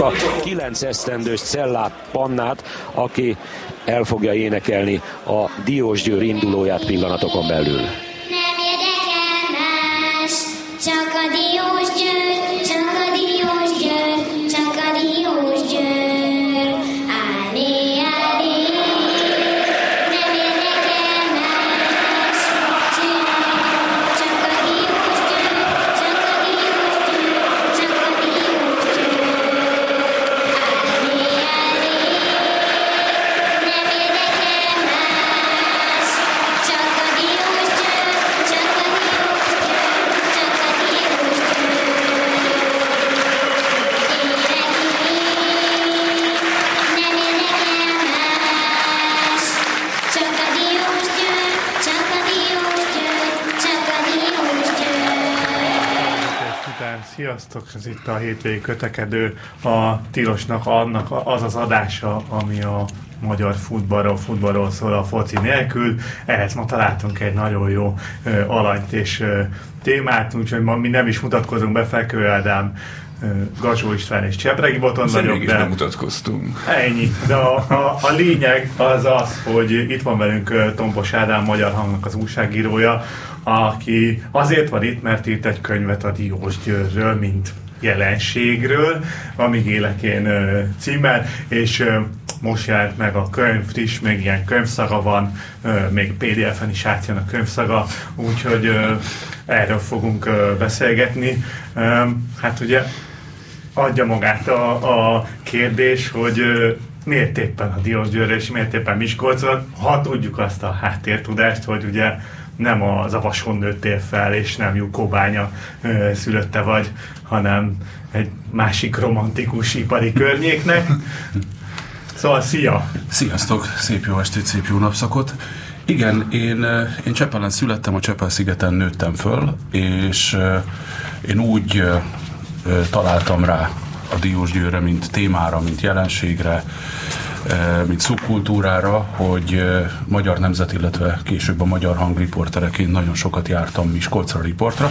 meghallgassuk a 9 esztendős Cellát Pannát, aki el fogja énekelni a Diós Győr indulóját pillanatokon belül. Ez itt a hétvégi kötekedő. A Tilosnak annak az az adása, ami a magyar futballról, futballról szól a foci nélkül. Ehhez ma találtunk egy nagyon jó ö, alanyt és ö, témát, úgyhogy ma mi nem is mutatkozunk be, Fekő Ádám, Gazsó István és Csepregi Boton vagyok, de... nem mutatkoztunk. Ennyi. De a, a, a, lényeg az az, hogy itt van velünk Tompos Ádám, Magyar Hangnak az újságírója, aki azért van itt, mert írt egy könyvet a Diós Győrről, mint jelenségről, amíg élekén címmel, és most jelent meg a könyv, friss, még ilyen könyvszaga van, még PDF-en is átjön a könyvszaga, úgyhogy erről fogunk beszélgetni. Hát ugye adja magát a, a kérdés, hogy miért éppen a Diós Győr és miért éppen Miskolcon, ha tudjuk azt a háttértudást, hogy ugye nem az a vason nőttél fel, és nem Jukóbánya szülötte vagy, hanem egy másik romantikus ipari környéknek. Szóval szia! Sziasztok! Szép jó estét, szép jó napszakot! Igen, én, én Csepelen születtem, a Csepel-szigeten nőttem föl, és én úgy találtam rá a Diós Győre, mint témára, mint jelenségre, mint szubkultúrára, hogy magyar nemzet, illetve később a magyar hang riportereként nagyon sokat jártam Miskolcra riportra,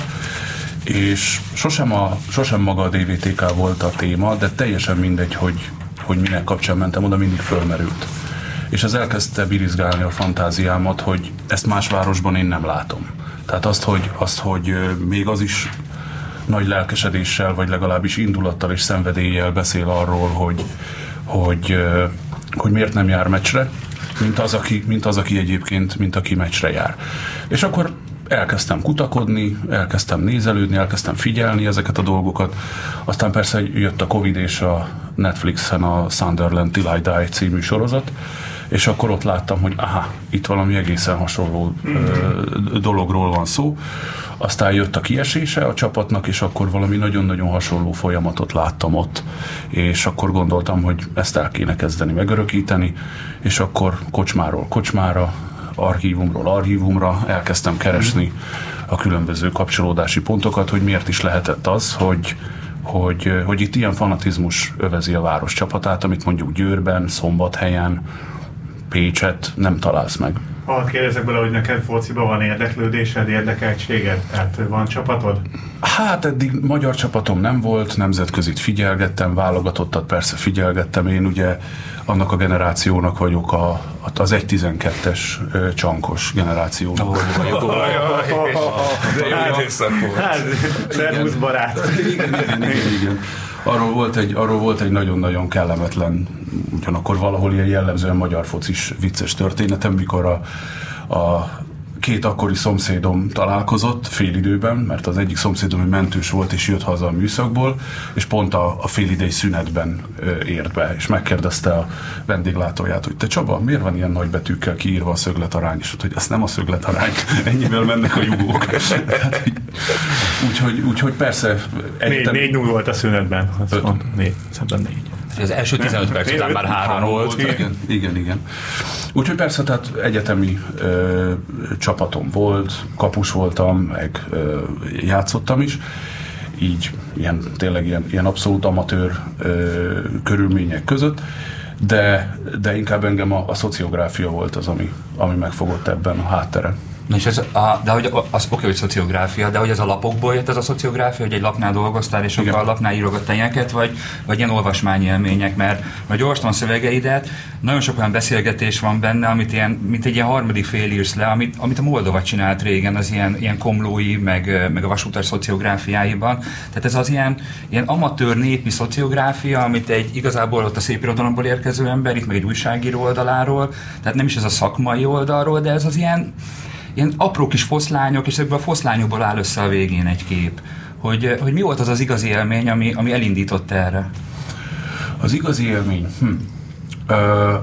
és sosem, a, sosem maga a DVTK volt a téma, de teljesen mindegy, hogy, hogy minek kapcsán mentem oda, mindig fölmerült. És ez elkezdte birizgálni a fantáziámat, hogy ezt más városban én nem látom. Tehát azt, hogy, azt, hogy még az is nagy lelkesedéssel, vagy legalábbis indulattal és szenvedéllyel beszél arról, hogy, hogy hogy miért nem jár meccsre, mint az, aki, mint az, aki egyébként, mint aki meccsre jár. És akkor elkezdtem kutakodni, elkezdtem nézelődni, elkezdtem figyelni ezeket a dolgokat. Aztán persze jött a Covid és a Netflixen a Sunderland Till I Die című sorozat, és akkor ott láttam, hogy aha, itt valami egészen hasonló ö, dologról van szó. Aztán jött a kiesése a csapatnak, és akkor valami nagyon-nagyon hasonló folyamatot láttam ott, és akkor gondoltam, hogy ezt el kéne kezdeni megörökíteni, és akkor kocsmáról kocsmára, archívumról archívumra elkezdtem keresni a különböző kapcsolódási pontokat, hogy miért is lehetett az, hogy hogy, hogy itt ilyen fanatizmus övezi a város csapatát, amit mondjuk Győrben, Szombathelyen, Pécset nem találsz meg. Ha kérdezek bele, hogy neked fociban van érdeklődésed, érdekeltséged? Tehát van csapatod? Hát eddig magyar csapatom nem volt, nemzetközit figyelgettem, válogatottat persze figyelgettem. Én ugye annak a generációnak vagyok, a, az 1.12-es csankos generációnak oh, vagyok. Oh, De jó Hát, barát. Igen, igen, igen, igen. Arról volt egy, arról volt egy nagyon-nagyon kellemetlen, ugyanakkor valahol ilyen jellemzően magyar focis vicces történetem, mikor a, a két akkori szomszédom találkozott fél időben, mert az egyik szomszédom egy mentős volt, és jött haza a műszakból, és pont a, a félidei szünetben ért be, és megkérdezte a vendéglátóját, hogy te Csaba, miért van ilyen nagy betűkkel kiírva a szögletarány? És hogy ez nem a szögletarány, ennyivel mennek a jugók. úgyhogy, úgyhogy persze... Négy, négy null volt a szünetben. Az négy, négy. Az első 15 perc után már három volt. volt. Igen, igen, igen. Úgyhogy persze, tehát egyetemi ö, csapatom volt, kapus voltam, meg ö, játszottam is, így ilyen, tényleg ilyen, ilyen abszolút amatőr ö, körülmények között, de, de inkább engem a, a szociográfia volt az, ami, ami megfogott ebben a hátteren. Na és ez a, de hogy az oké, hogy szociográfia, de hogy ez a lapokból jött ez a szociográfia, hogy egy lapnál dolgoztál, és akkor a lapnál írogat tényeket, vagy, vagy ilyen olvasmányélmények, mert vagy olvastam a szövegeidet, nagyon sok olyan beszélgetés van benne, amit ilyen, mint egy ilyen harmadik fél írsz le, amit, amit a Moldova csinált régen, az ilyen, ilyen komlói, meg, meg a vasútas szociográfiáiban. Tehát ez az ilyen, ilyen amatőr népi szociográfia, amit egy igazából ott a szép irodalomból érkező ember, itt meg egy újságíró oldaláról, tehát nem is ez a szakmai oldalról, de ez az ilyen, ilyen apró kis foszlányok, és ebből a foszlányokból áll össze a végén egy kép. Hogy, hogy mi volt az az igazi élmény, ami, ami elindított erre? Az igazi élmény? Hm. Ö,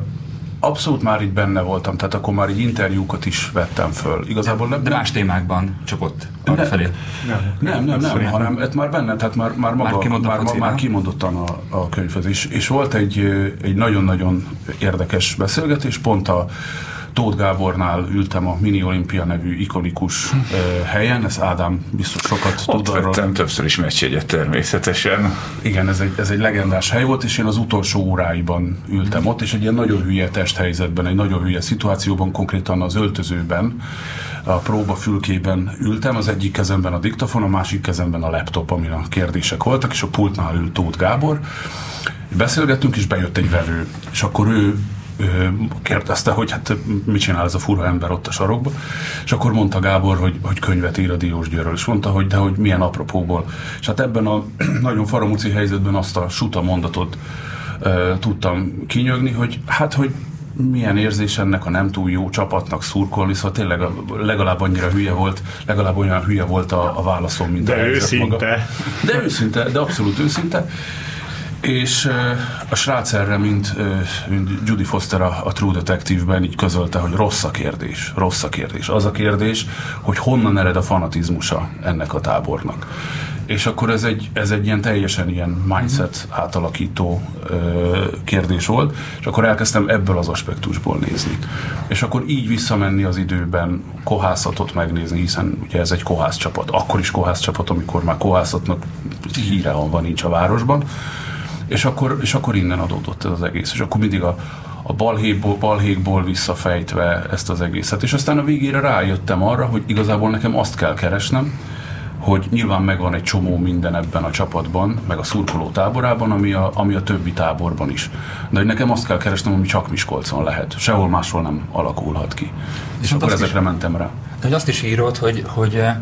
abszolút már itt benne voltam, tehát akkor már így interjúkat is vettem föl. Igazából nem, de más témákban, csak ott, arra felé. Nem, nem, nem, nem hanem ez már benne, tehát már, már maga, már, már, már kimondottan a, a könyvhez is. És volt egy, egy nagyon-nagyon érdekes beszélgetés, pont a Tóth Gábornál ültem a Mini Olimpia nevű ikonikus helyen, ez Ádám biztos sokat Ott tud arról. többször is meccsjegyet természetesen. Igen, ez egy, ez egy legendás hely volt, és én az utolsó óráiban ültem ott, és egy ilyen nagyon hülye testhelyzetben, egy nagyon hülye szituációban, konkrétan az öltözőben, a próba fülkében ültem, az egyik kezemben a diktafon, a másik kezemben a laptop, amin a kérdések voltak, és a pultnál ült Tóth Gábor. Beszélgettünk, és bejött egy vevő, és akkor ő kérdezte, hogy hát mit csinál ez a fura ember ott a sarokban, és akkor mondta Gábor, hogy, hogy könyvet ír a Diós Győről, és mondta, hogy de hogy milyen apropóból. És hát ebben a nagyon faramúci helyzetben azt a suta mondatot e, tudtam kinyögni, hogy hát, hogy milyen érzés ennek a nem túl jó csapatnak szurkolni, szóval tényleg legalább annyira hülye volt, legalább olyan hülye volt a, a válaszom, mint de a őszinte. Maga. De őszinte, de abszolút őszinte. És a srác erre, mint, mint Judy Foster a, a True Detective-ben így közölte, hogy rossz a kérdés, rossz a kérdés. Az a kérdés, hogy honnan ered a fanatizmusa ennek a tábornak. És akkor ez egy, ez egy ilyen teljesen ilyen mindset átalakító ö, kérdés volt, és akkor elkezdtem ebből az aspektusból nézni. És akkor így visszamenni az időben, kohászatot megnézni, hiszen ugye ez egy kohász csapat. Akkor is kohász csapat, amikor már kohászatnak híre van, nincs a városban és akkor, és akkor innen adódott ez az egész. És akkor mindig a, a balhékból, balhékból visszafejtve ezt az egészet. És aztán a végére rájöttem arra, hogy igazából nekem azt kell keresnem, hogy nyilván megvan egy csomó minden ebben a csapatban, meg a szurkoló táborában, ami a, ami a többi táborban is. De hogy nekem azt kell keresnem, ami csak Miskolcon lehet. Sehol máshol nem alakulhat ki. És, és akkor ezekre is, mentem rá. De hogy azt is írod, hogy, hogy eh,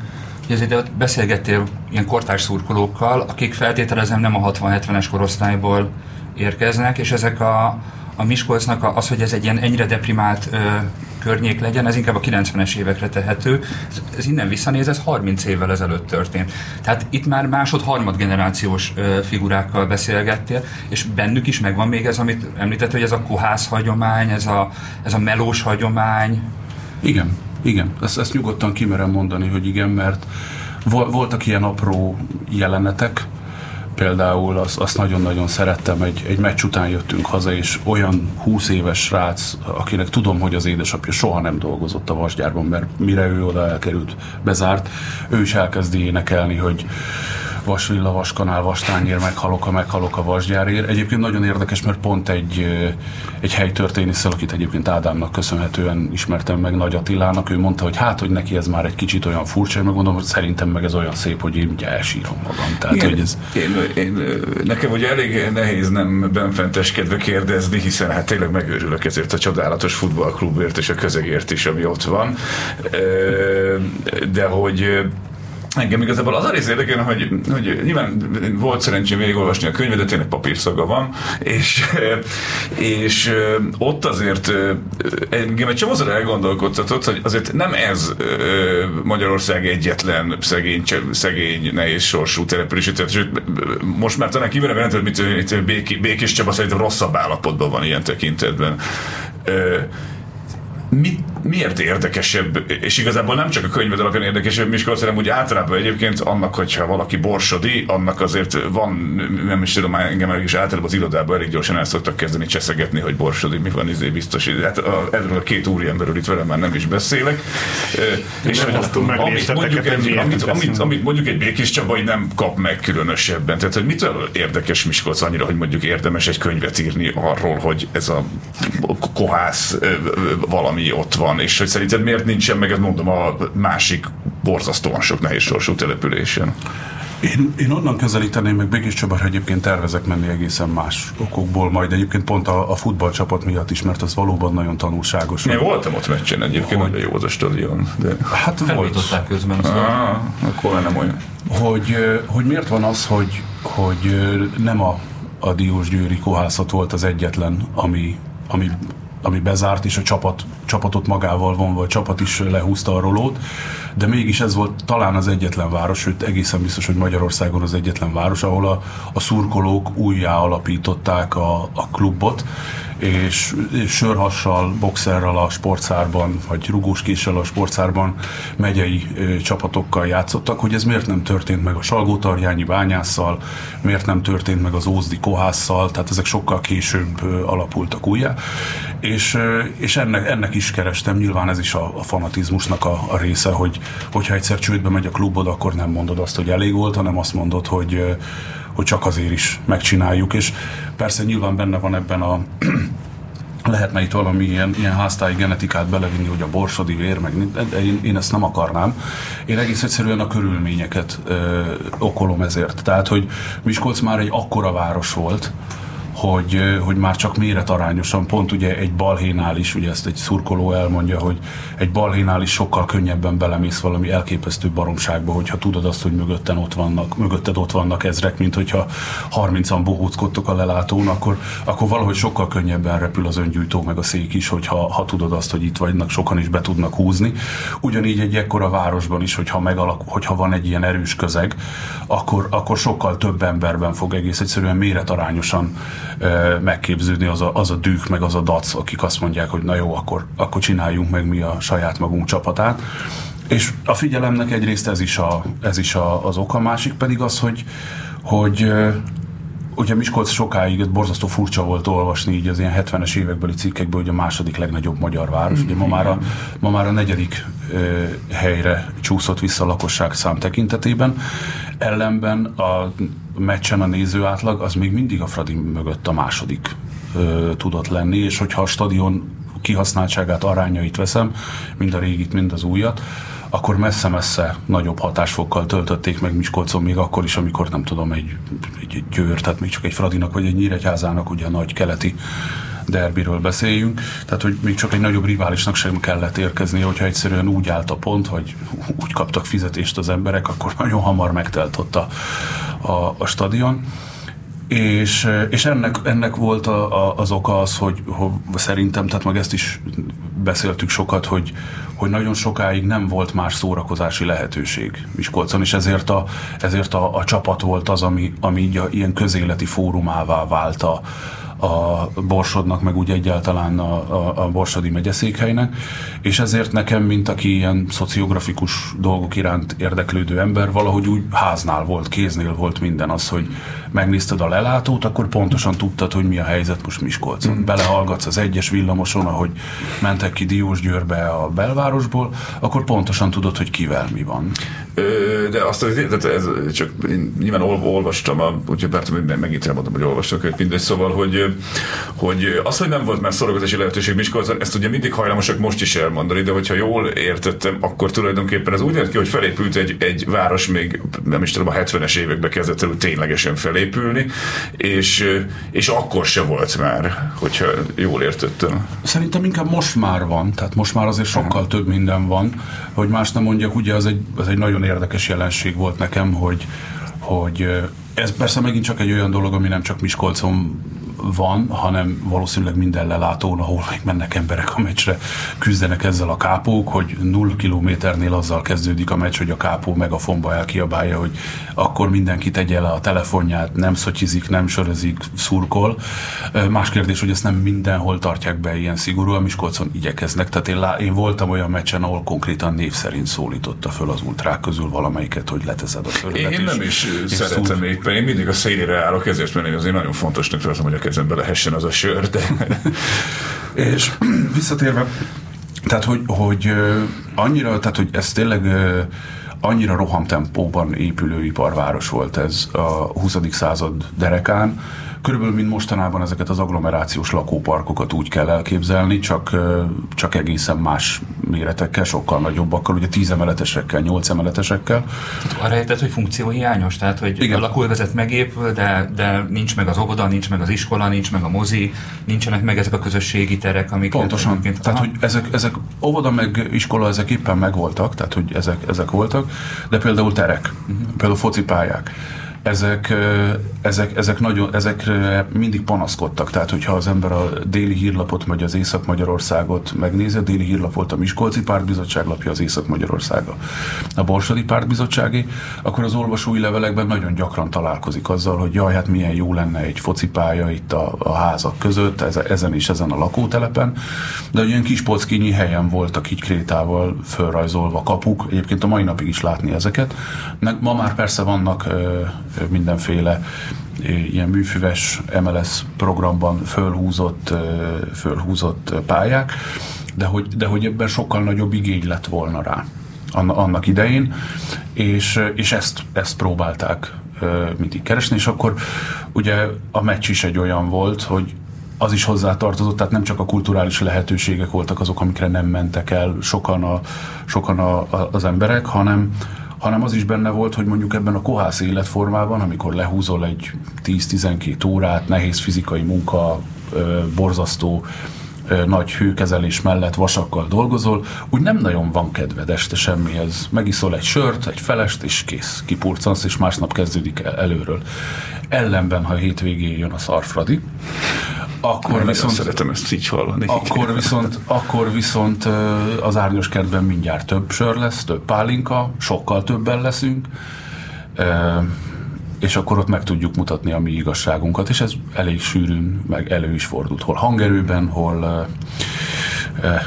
hogy azért ott beszélgettél ilyen kortárs szurkolókkal, akik feltételezem nem a 60-70-es korosztályból érkeznek, és ezek a, a Miskolcnak az, hogy ez egy ilyen ennyire deprimált ö, környék legyen, ez inkább a 90-es évekre tehető. Ez, ez innen visszanéz, ez 30 évvel ezelőtt történt. Tehát itt már másod-harmad generációs ö, figurákkal beszélgettél, és bennük is megvan még ez, amit említett, hogy ez a kohász hagyomány, ez a, ez a melós hagyomány. Igen, igen, ezt, ezt nyugodtan kimerem mondani, hogy igen, mert voltak ilyen apró jelenetek, például azt, azt nagyon-nagyon szerettem, egy, egy meccs után jöttünk haza, és olyan 20 éves srác, akinek tudom, hogy az édesapja soha nem dolgozott a vasgyárban, mert mire ő oda elkerült, bezárt, ő is elkezdi énekelni, hogy vasvilla, vaskanál, vastányér, meghalok, a meghalok a vasgyárért. Egyébként nagyon érdekes, mert pont egy, egy helytörténésszel, akit egyébként Ádámnak köszönhetően ismertem meg Nagy Attilának, ő mondta, hogy hát, hogy neki ez már egy kicsit olyan furcsa, én megmondom, hogy szerintem meg ez olyan szép, hogy én ugye elsírom magam. Tehát, Igen, hogy ez... én, én, nekem ugye elég nehéz nem benfenteskedve kérdezni, hiszen hát tényleg megőrülök ezért a csodálatos futballklubért és a közegért is, ami ott van. De hogy Engem igazából az a rész érdekel, hogy, hogy nyilván volt szerencsém végigolvasni a könyvedet, tényleg papírszaga van, és, és ott azért engem egy csomószor elgondolkodtatott, hogy azért nem ez Magyarország egyetlen szegény, szegény nehéz sorsú települési, tehát most már talán kimerem jelenteni, hogy mit, Békés Csaba szerintem rosszabb állapotban van ilyen tekintetben. Mit, miért érdekesebb, és igazából nem csak a könyved alapján érdekesebb Miskolc, hanem úgy általában egyébként annak, hogyha valaki borsodi, annak azért van, nem is tudom, engem is általában az irodában elég gyorsan el szoktak kezdeni cseszegetni, hogy borsodi, mi van, izé biztos. Hát a, erről a két úriemberről itt velem már nem is beszélek. és hogy amit mondjuk, egy, amit, amit, amit, mondjuk egy Békés Csabai nem kap meg különösebben. Tehát, hogy mitől érdekes Miskolc annyira, hogy mondjuk érdemes egy könyvet írni arról, hogy ez a kohász valami ami ott van, van, és hogy szerinted miért nincsen meg, ez mondom, a másik borzasztóan sok nehéz sorsú településen? Én, én onnan közelíteném meg Békés Csaba, hogy egyébként tervezek menni egészen más okokból, majd egyébként pont a, a futballcsapat miatt is, mert az valóban nagyon tanulságos. Én voltam ott meccsen egyébként, hogy, nagyon jó az a stadion. De... Hát volt. közben. Ah, akkor nem olyan. Hogy, hogy miért van az, hogy, hogy nem a, a Diós Győri kohászat volt az egyetlen, ami, ami ami bezárt, és a csapat, csapatot magával vonva, a csapat is lehúzta a rolót, de mégis ez volt talán az egyetlen város, sőt egészen biztos, hogy Magyarországon az egyetlen város, ahol a, a szurkolók újjá alapították a, a klubot, és, sörhassal, boxerral a sportszárban, vagy rugóskéssel a sportszárban megyei csapatokkal játszottak, hogy ez miért nem történt meg a Salgótarjányi bányásszal, miért nem történt meg az Ózdi kohásszal, tehát ezek sokkal később alapultak újjá, és, és ennek, ennek is kerestem, nyilván ez is a, a fanatizmusnak a, a része, hogy hogyha egyszer csődbe megy a klubod, akkor nem mondod azt, hogy elég volt, hanem azt mondod, hogy hogy csak azért is megcsináljuk, és persze nyilván benne van ebben a lehetne itt valami ilyen, ilyen háztáji genetikát belevinni, hogy a borsodi vér, meg én, én ezt nem akarnám. Én egész egyszerűen a körülményeket ö, okolom ezért. Tehát, hogy Miskolc már egy akkora város volt, hogy, hogy már csak méretarányosan, pont ugye egy balhénál is, ugye ezt egy szurkoló elmondja, hogy egy balhénál is sokkal könnyebben belemész valami elképesztő baromságba, hogyha tudod azt, hogy mögötten ott vannak, mögötted ott vannak ezrek, mint hogyha 30-an bohóckodtok a lelátón, akkor, akkor valahogy sokkal könnyebben repül az öngyújtó meg a szék is, hogyha ha tudod azt, hogy itt vagynak, sokan is be tudnak húzni. Ugyanígy egy ekkora városban is, hogyha, megalak, hogyha van egy ilyen erős közeg, akkor, akkor sokkal több emberben fog egész egyszerűen méretarányosan megképződni az a, az a dűk, meg az a dac, akik azt mondják, hogy na jó, akkor, akkor csináljunk meg mi a saját magunk csapatát. És a figyelemnek egyrészt ez is, a, ez is a, az oka, másik pedig az, hogy, hogy ugye Miskolc sokáig, ez borzasztó furcsa volt olvasni így az ilyen 70-es évekbeli cikkekből, hogy a második legnagyobb magyar város. Ugye ma már a, ma már a negyedik ö, helyre csúszott vissza a lakosság szám tekintetében. Ellenben a meccsen a néző átlag az még mindig a Fradi mögött a második ö, tudott lenni, és hogyha a stadion kihasználtságát, arányait veszem, mind a régit, mind az újat, akkor messze-messze nagyobb hatásfokkal töltötték meg Miskolcon még akkor is, amikor nem tudom, egy, egy, egy győr, tehát még csak egy Fradinak vagy egy Nyíregyházának ugye a nagy keleti derbiről beszéljünk, tehát hogy még csak egy nagyobb riválisnak sem kellett érkezni, hogyha egyszerűen úgy állt a pont, hogy úgy kaptak fizetést az emberek, akkor nagyon hamar megtelt ott a, a, a stadion. És, és ennek, ennek volt a, a, az oka az, hogy, hogy szerintem, tehát meg ezt is beszéltük sokat, hogy, hogy nagyon sokáig nem volt más szórakozási lehetőség Miskolcon, és ezért a, ezért a, a csapat volt az, ami, ami így a, ilyen közéleti fórumává vált a, a Borsodnak, meg úgy egyáltalán a, a, a Borsodi megyeszékhelynek, és ezért nekem, mint aki ilyen szociografikus dolgok iránt érdeklődő ember, valahogy úgy háznál volt, kéznél volt minden az, hogy megnézted a lelátót, akkor pontosan tudtad, hogy mi a helyzet most Miskolcon. Mm. Belehallgatsz az egyes villamoson, ahogy mentek ki Diósgyőrbe a belvárosból, akkor pontosan tudod, hogy kivel mi van. Ö, de azt az, tehát ez csak én nyilván olvastam, a, úgyhogy persze megint elmondom, hogy olvastam a mindegy, szóval, hogy, hogy az, hogy nem volt már szórakozási lehetőség Miskolcon, ezt ugye mindig hajlamosak most is elmondani, de hogyha jól értettem, akkor tulajdonképpen ez úgy néz ki, hogy felépült egy, egy város még, nem is tudom, a 70-es években kezdett el ténylegesen felépülni, és, és akkor se volt már, hogyha jól értettem. Szerintem inkább most már van, tehát most már azért sokkal több minden van, hogy más nem mondjak, ugye az egy, az egy nagyon érdekes jelenség volt nekem, hogy, hogy ez persze megint csak egy olyan dolog, ami nem csak Miskolcon van, hanem valószínűleg minden lelátón, ahol még mennek emberek a meccsre, küzdenek ezzel a kápók, hogy null kilométernél azzal kezdődik a meccs, hogy a kápó meg a fomba elkiabálja, hogy akkor mindenki tegye le a telefonját, nem szotyizik, nem sörözik, szurkol. Más kérdés, hogy ezt nem mindenhol tartják be ilyen szigorúan, Miskolcon igyekeznek. Tehát én, lá, én voltam olyan meccsen, ahol konkrétan név szerint szólította föl az ultrák közül valamelyiket, hogy leteszed a sörödet. Én nem is szeretem éppen, én mindig a szélére állok, ezért mert én azért nagyon fontosnak tartom, hogy a kezembe lehessen az a sör, de... És visszatérve, tehát, hogy, hogy annyira, tehát, hogy ez tényleg annyira rohamtempóban épülő iparváros volt ez a 20. század derekán, Körülbelül, mint mostanában ezeket az agglomerációs lakóparkokat úgy kell elképzelni, csak, csak egészen más méretekkel, sokkal nagyobbakkal, ugye 10 emeletesekkel, 8 emeletesekkel. Tehát arra érted, hogy funkcióhiányos, tehát hogy Igen. a lakóvezet megépül, de, de nincs meg az óvoda, nincs meg az iskola, nincs meg a mozi, nincsenek meg ezek a közösségi terek, amik... Pontosan, tehát hogy ezek, ezek óvoda meg iskola, ezek éppen megvoltak, tehát hogy ezek, ezek voltak, de például terek, uh-huh. például focipályák ezek, ezek, ezek nagyon, ezekre mindig panaszkodtak. Tehát, hogyha az ember a déli hírlapot, vagy az Észak-Magyarországot megnézi, a déli hírlap volt a Miskolci Pártbizottság lapja, az Észak-Magyarországa a Borsodi Pártbizottsági, akkor az olvasói levelekben nagyon gyakran találkozik azzal, hogy jaj, hát milyen jó lenne egy focipálya itt a, a házak között, ezen és ezen a lakótelepen, de olyan kis pockinyi helyen voltak így krétával fölrajzolva kapuk, egyébként a mai napig is látni ezeket. Ma már persze vannak mindenféle ilyen műfüves MLS programban fölhúzott, fölhúzott pályák, de hogy, de hogy ebben sokkal nagyobb igény lett volna rá annak idején, és, és ezt, ezt próbálták mindig keresni, és akkor ugye a meccs is egy olyan volt, hogy az is hozzá tartozott, tehát nem csak a kulturális lehetőségek voltak azok, amikre nem mentek el sokan, a, sokan a, a, az emberek, hanem, hanem az is benne volt, hogy mondjuk ebben a kohász életformában, amikor lehúzol egy 10-12 órát, nehéz fizikai munka, borzasztó nagy hőkezelés mellett vasakkal dolgozol, úgy nem nagyon van kedved este semmihez. Megiszol egy sört, egy felest, és kész, kipurcansz, és másnap kezdődik el előről. Ellenben, ha hétvégén jön a szarfradi, akkor viszont, szeretem ezt így hallani. Akkor viszont, akkor viszont az árnyos kertben mindjárt több sör lesz, több pálinka, sokkal többen leszünk, és akkor ott meg tudjuk mutatni a mi igazságunkat, és ez elég sűrűn meg elő is fordult, hol hangerőben, hol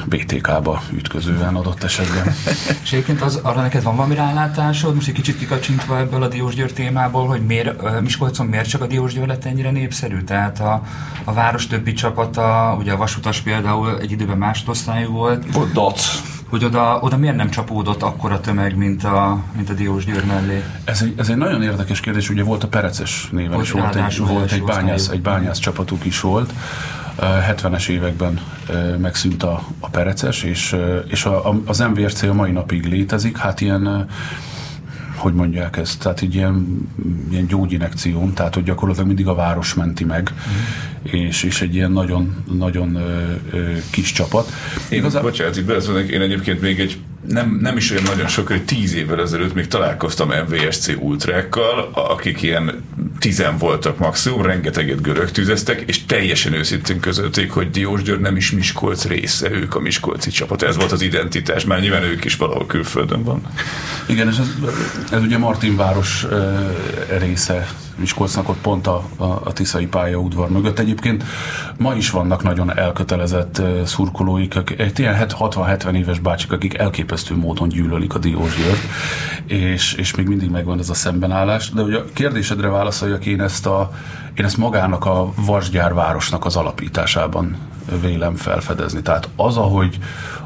BTK-ba ütközően adott esetben. és egyébként az, arra neked van valami rálátásod, most egy kicsit kikacsintva ebből a Diós Győr témából, hogy miért, Miskolcon miért csak a Diós Győr lett ennyire népszerű? Tehát a, a város többi csapata, ugye a Vasutas például egy időben másodosztályú volt. Volt DAC hogy oda, oda miért nem csapódott akkora tömeg, mint a, mint a Diós Győr mellé? Ez egy, ez egy nagyon érdekes kérdés, ugye volt a Pereces néven is, volt egy, volt egy bányász, egy bányász csapatuk is volt, 70-es években megszűnt a, a Pereces, és, és a, a, az MVRC a mai napig létezik, hát ilyen hogy mondják ezt, tehát így ilyen, ilyen gyógyinekción, tehát hogy gyakorlatilag mindig a város menti meg, mm. és, és egy ilyen nagyon, nagyon ö, ö, kis csapat. Én, Igazán... bocsánat, itt én egyébként még egy nem, nem is olyan nagyon sok, hogy tíz évvel ezelőtt még találkoztam MVSC ultrákkal, akik ilyen tizen voltak maximum, rengeteget görög tüzeztek, és teljesen őszintén közölték, hogy Diós György nem is Miskolc része, ők a Miskolci csapat. Ez volt az identitás, már nyilván ők is valahol külföldön van. Igen, és ez, ez ugye Martinváros része Miskolcnak ott pont a, a, a Tiszai pályaudvar mögött. Egyébként ma is vannak nagyon elkötelezett szurkolóik, egy ilyen 60-70 éves bácsik, akik elképesztő módon gyűlölik a Diós Győrt, és, és még mindig megvan ez a szembenállás. De ugye a kérdésedre válaszoljak, én ezt, a, én ezt magának a vasgyárvárosnak az alapításában vélem felfedezni. Tehát az, ahogy,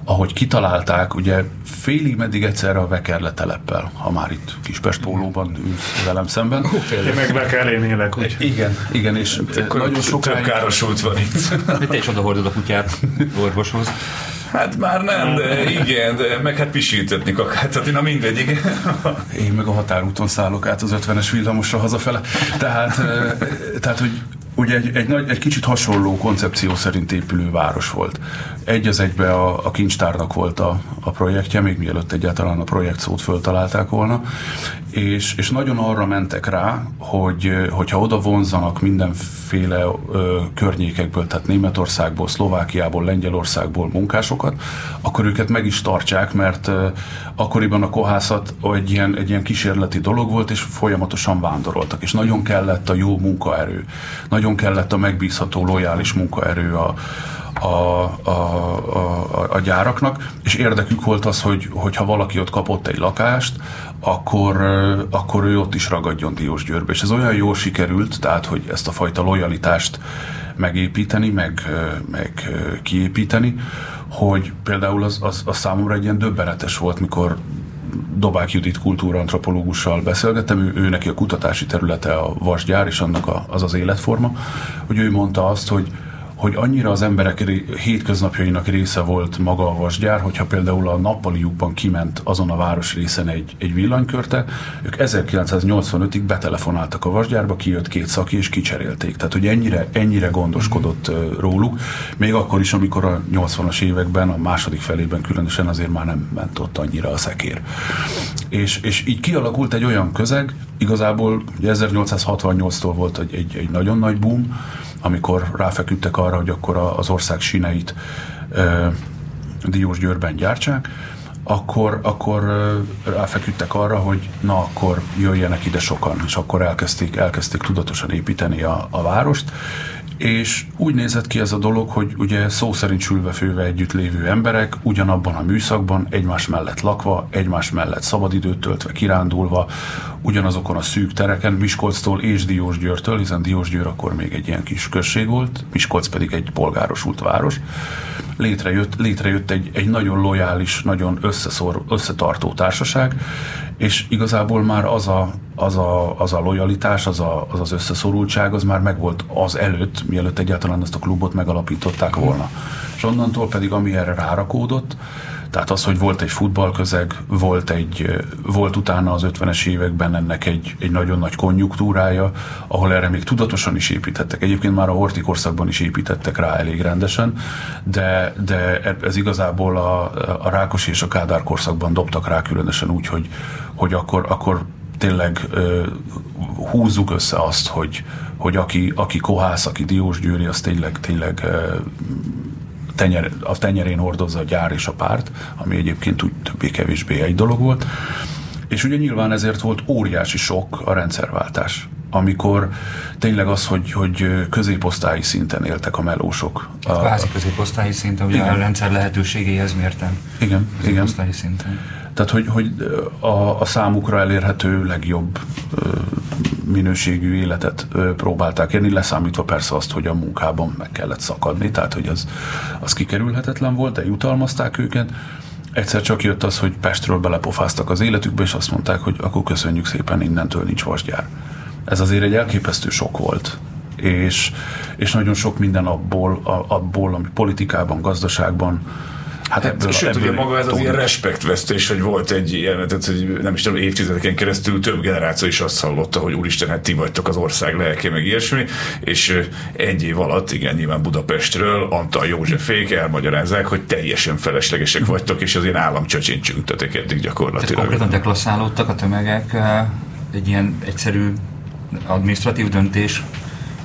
ahogy kitalálták, ugye félig meddig egyszerre a Vekerle teleppel, ha már itt Kispest pólóban ülsz velem szemben. Én meg Vekerlén élek, úgy. Igen, igen, és Akkor nagyon sokáig... károsult van itt. Te is oda hordod a kutyát orvoshoz. Hát már nem, de igen, de meg hát pisítetni kakát, tehát na mindegy, igen. Én meg a határúton szállok át az 50-es villamosra hazafele. Tehát, tehát hogy ugye egy, egy, nagy, egy kicsit hasonló koncepció szerint épülő város volt. Egy az egybe a, a kincstárnak volt a, a projektje, még mielőtt egyáltalán a projekt szót föltalálták volna, és, és nagyon arra mentek rá, hogy hogyha oda vonzanak mindenféle ö, környékekből, tehát Németországból, Szlovákiából, Lengyelországból munkásokat, akkor őket meg is tartsák, mert ö, akkoriban a kohászat egy ilyen, egy ilyen kísérleti dolog volt, és folyamatosan vándoroltak, és nagyon kellett a jó munkaerő, nagyon kellett a megbízható, lojális munkaerő a, a, a, a, a gyáraknak, és érdekük volt az, hogy hogyha valaki ott kapott egy lakást, akkor, akkor ő ott is ragadjon Diósgyőrbe. És ez olyan jól sikerült, tehát, hogy ezt a fajta lojalitást megépíteni, meg, meg kiépíteni, hogy például az, az, az számomra egy ilyen döbbenetes volt, mikor Dobák Judit kultúrantropológussal beszélgettem, ő, ő neki a kutatási területe a vasgyár, és annak a, az az életforma, hogy ő mondta azt, hogy hogy annyira az emberek hétköznapjainak része volt maga a vasgyár, hogyha például a nappaliukban kiment azon a városrészen egy, egy villanykörte, ők 1985-ig betelefonáltak a vasgyárba, kijött két szaki és kicserélték. Tehát, hogy ennyire, ennyire gondoskodott róluk, még akkor is, amikor a 80-as években, a második felében különösen azért már nem ment ott annyira a szekér. És, és így kialakult egy olyan közeg, igazából 1868-tól volt egy, egy, egy nagyon nagy boom, amikor ráfeküdtek arra, hogy akkor az ország síneit Diós Győrben gyártsák, akkor, akkor ráfeküdtek arra, hogy na akkor jöjjenek ide sokan, és akkor elkezdték, elkezdték tudatosan építeni a, a várost, és úgy nézett ki ez a dolog, hogy ugye szó szerint sülve-főve együtt lévő emberek ugyanabban a műszakban, egymás mellett lakva, egymás mellett szabadidőt töltve, kirándulva, ugyanazokon a szűk tereken, Miskolctól és Diósgyőrtől, hiszen Diósgyőr akkor még egy ilyen kis község volt, Miskolc pedig egy polgárosult város. Létrejött, létrejött egy, egy nagyon lojális, nagyon összeszor, összetartó társaság, és igazából már az a, az a, az a lojalitás, az, a, az az összeszorultság, az már megvolt az előtt, mielőtt egyáltalán ezt a klubot megalapították volna. És onnantól pedig, ami erre rárakódott, tehát az, hogy volt egy futballközeg, volt, egy, volt utána az 50-es években ennek egy, egy nagyon nagy konjunktúrája, ahol erre még tudatosan is építettek. Egyébként már a Horti korszakban is építettek rá elég rendesen, de, de ez igazából a, a Rákos és a Kádár korszakban dobtak rá különösen úgy, hogy, hogy akkor, akkor tényleg ö, húzzuk össze azt, hogy, hogy aki, aki kohász, aki diósgyőri, az tényleg, tényleg ö, tenyer, a tenyerén hordozza a gyár és a párt, ami egyébként úgy többé-kevésbé egy dolog volt. És ugye nyilván ezért volt óriási sok a rendszerváltás amikor tényleg az, hogy, hogy középosztályi szinten éltek a melósok. A, Kvázi középosztályi szinten, ugye igen. a rendszer lehetőségéhez mértem. Igen, igen. szinten. Tehát, hogy, hogy a, a számukra elérhető legjobb minőségű életet próbálták érni, leszámítva persze azt, hogy a munkában meg kellett szakadni, tehát hogy az, az kikerülhetetlen volt, de jutalmazták őket. Egyszer csak jött az, hogy Pestről belepofáztak az életükbe, és azt mondták, hogy akkor köszönjük szépen, innentől nincs vasgyár. Ez azért egy elképesztő sok volt. És, és nagyon sok minden abból, abból, ami politikában, gazdaságban, Hát ebből, Sőt, ebből ugye maga ez az ilyen respektvesztés, hogy volt egy ilyen, tehát, hogy nem is tudom, évtizedeken keresztül több generáció is azt hallotta, hogy úristen, hát ti vagytok az ország lelke, meg ilyesmi, és egy év alatt, igen, nyilván Budapestről Antal Józsefék elmagyarázzák, hogy teljesen feleslegesek vagytok, és az ilyen államcsöcsén csüngtetek eddig gyakorlatilag. Tehát konkrétan deklasszálódtak a tömegek egy ilyen egyszerű administratív döntés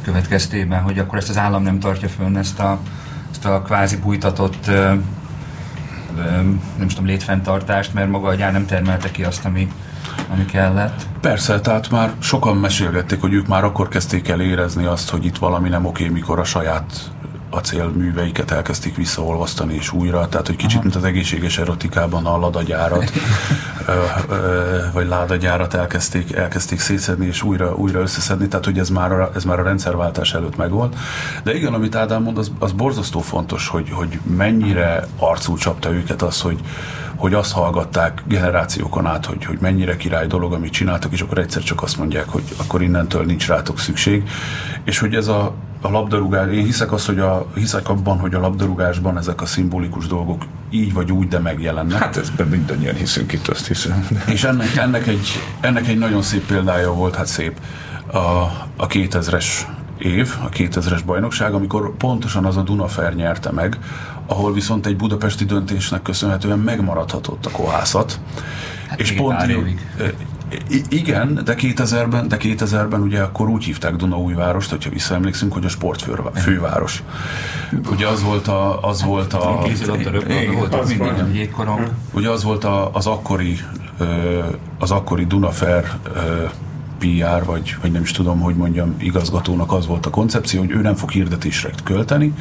következtében, hogy akkor ezt az állam nem tartja fönn, ezt a, ezt a kvázi bújtatott nem tudom, létfenntartást, mert maga a gyár nem termelte ki azt, ami, ami kellett. Persze, tehát már sokan mesélgették, hogy ők már akkor kezdték el érezni azt, hogy itt valami nem oké, mikor a saját acélműveiket elkezdték visszaolvasztani és újra, tehát hogy kicsit, mint az egészséges erotikában a ladagyárat, vagy ládagyárat elkezdték, elkezdték szétszedni és újra, újra összeszedni, tehát hogy ez már, a, ez már a rendszerváltás előtt megvolt. De igen, amit Ádám mond, az, az borzasztó fontos, hogy, hogy mennyire arcul csapta őket az, hogy, hogy azt hallgatták generációkon át, hogy, hogy mennyire király dolog, amit csináltak, és akkor egyszer csak azt mondják, hogy akkor innentől nincs rátok szükség. És hogy ez a, a labdarúgás, én hiszek, az, hogy a, hiszek abban, hogy a labdarúgásban ezek a szimbolikus dolgok így vagy úgy, de megjelennek. Hát ezben mindannyian hiszünk itt, azt hiszem. És ennek, ennek, egy, ennek egy nagyon szép példája volt, hát szép, a, a 2000-es év, a 2000-es bajnokság, amikor pontosan az a Dunafer nyerte meg, ahol viszont egy budapesti döntésnek köszönhetően megmaradhatott a kohászat. Hát és pont igen, de 2000-ben, de 2000-ben ugye akkor úgy hívták Dunaújvárost, hogyha visszaemlékszünk, hogy a sportfőváros. Ugye az volt a... Az volt a ugye az volt a, az akkori az akkori Dunafer PR, vagy, vagy nem is tudom, hogy mondjam, igazgatónak az volt a koncepció, hogy ő nem fog hirdetésre költeni,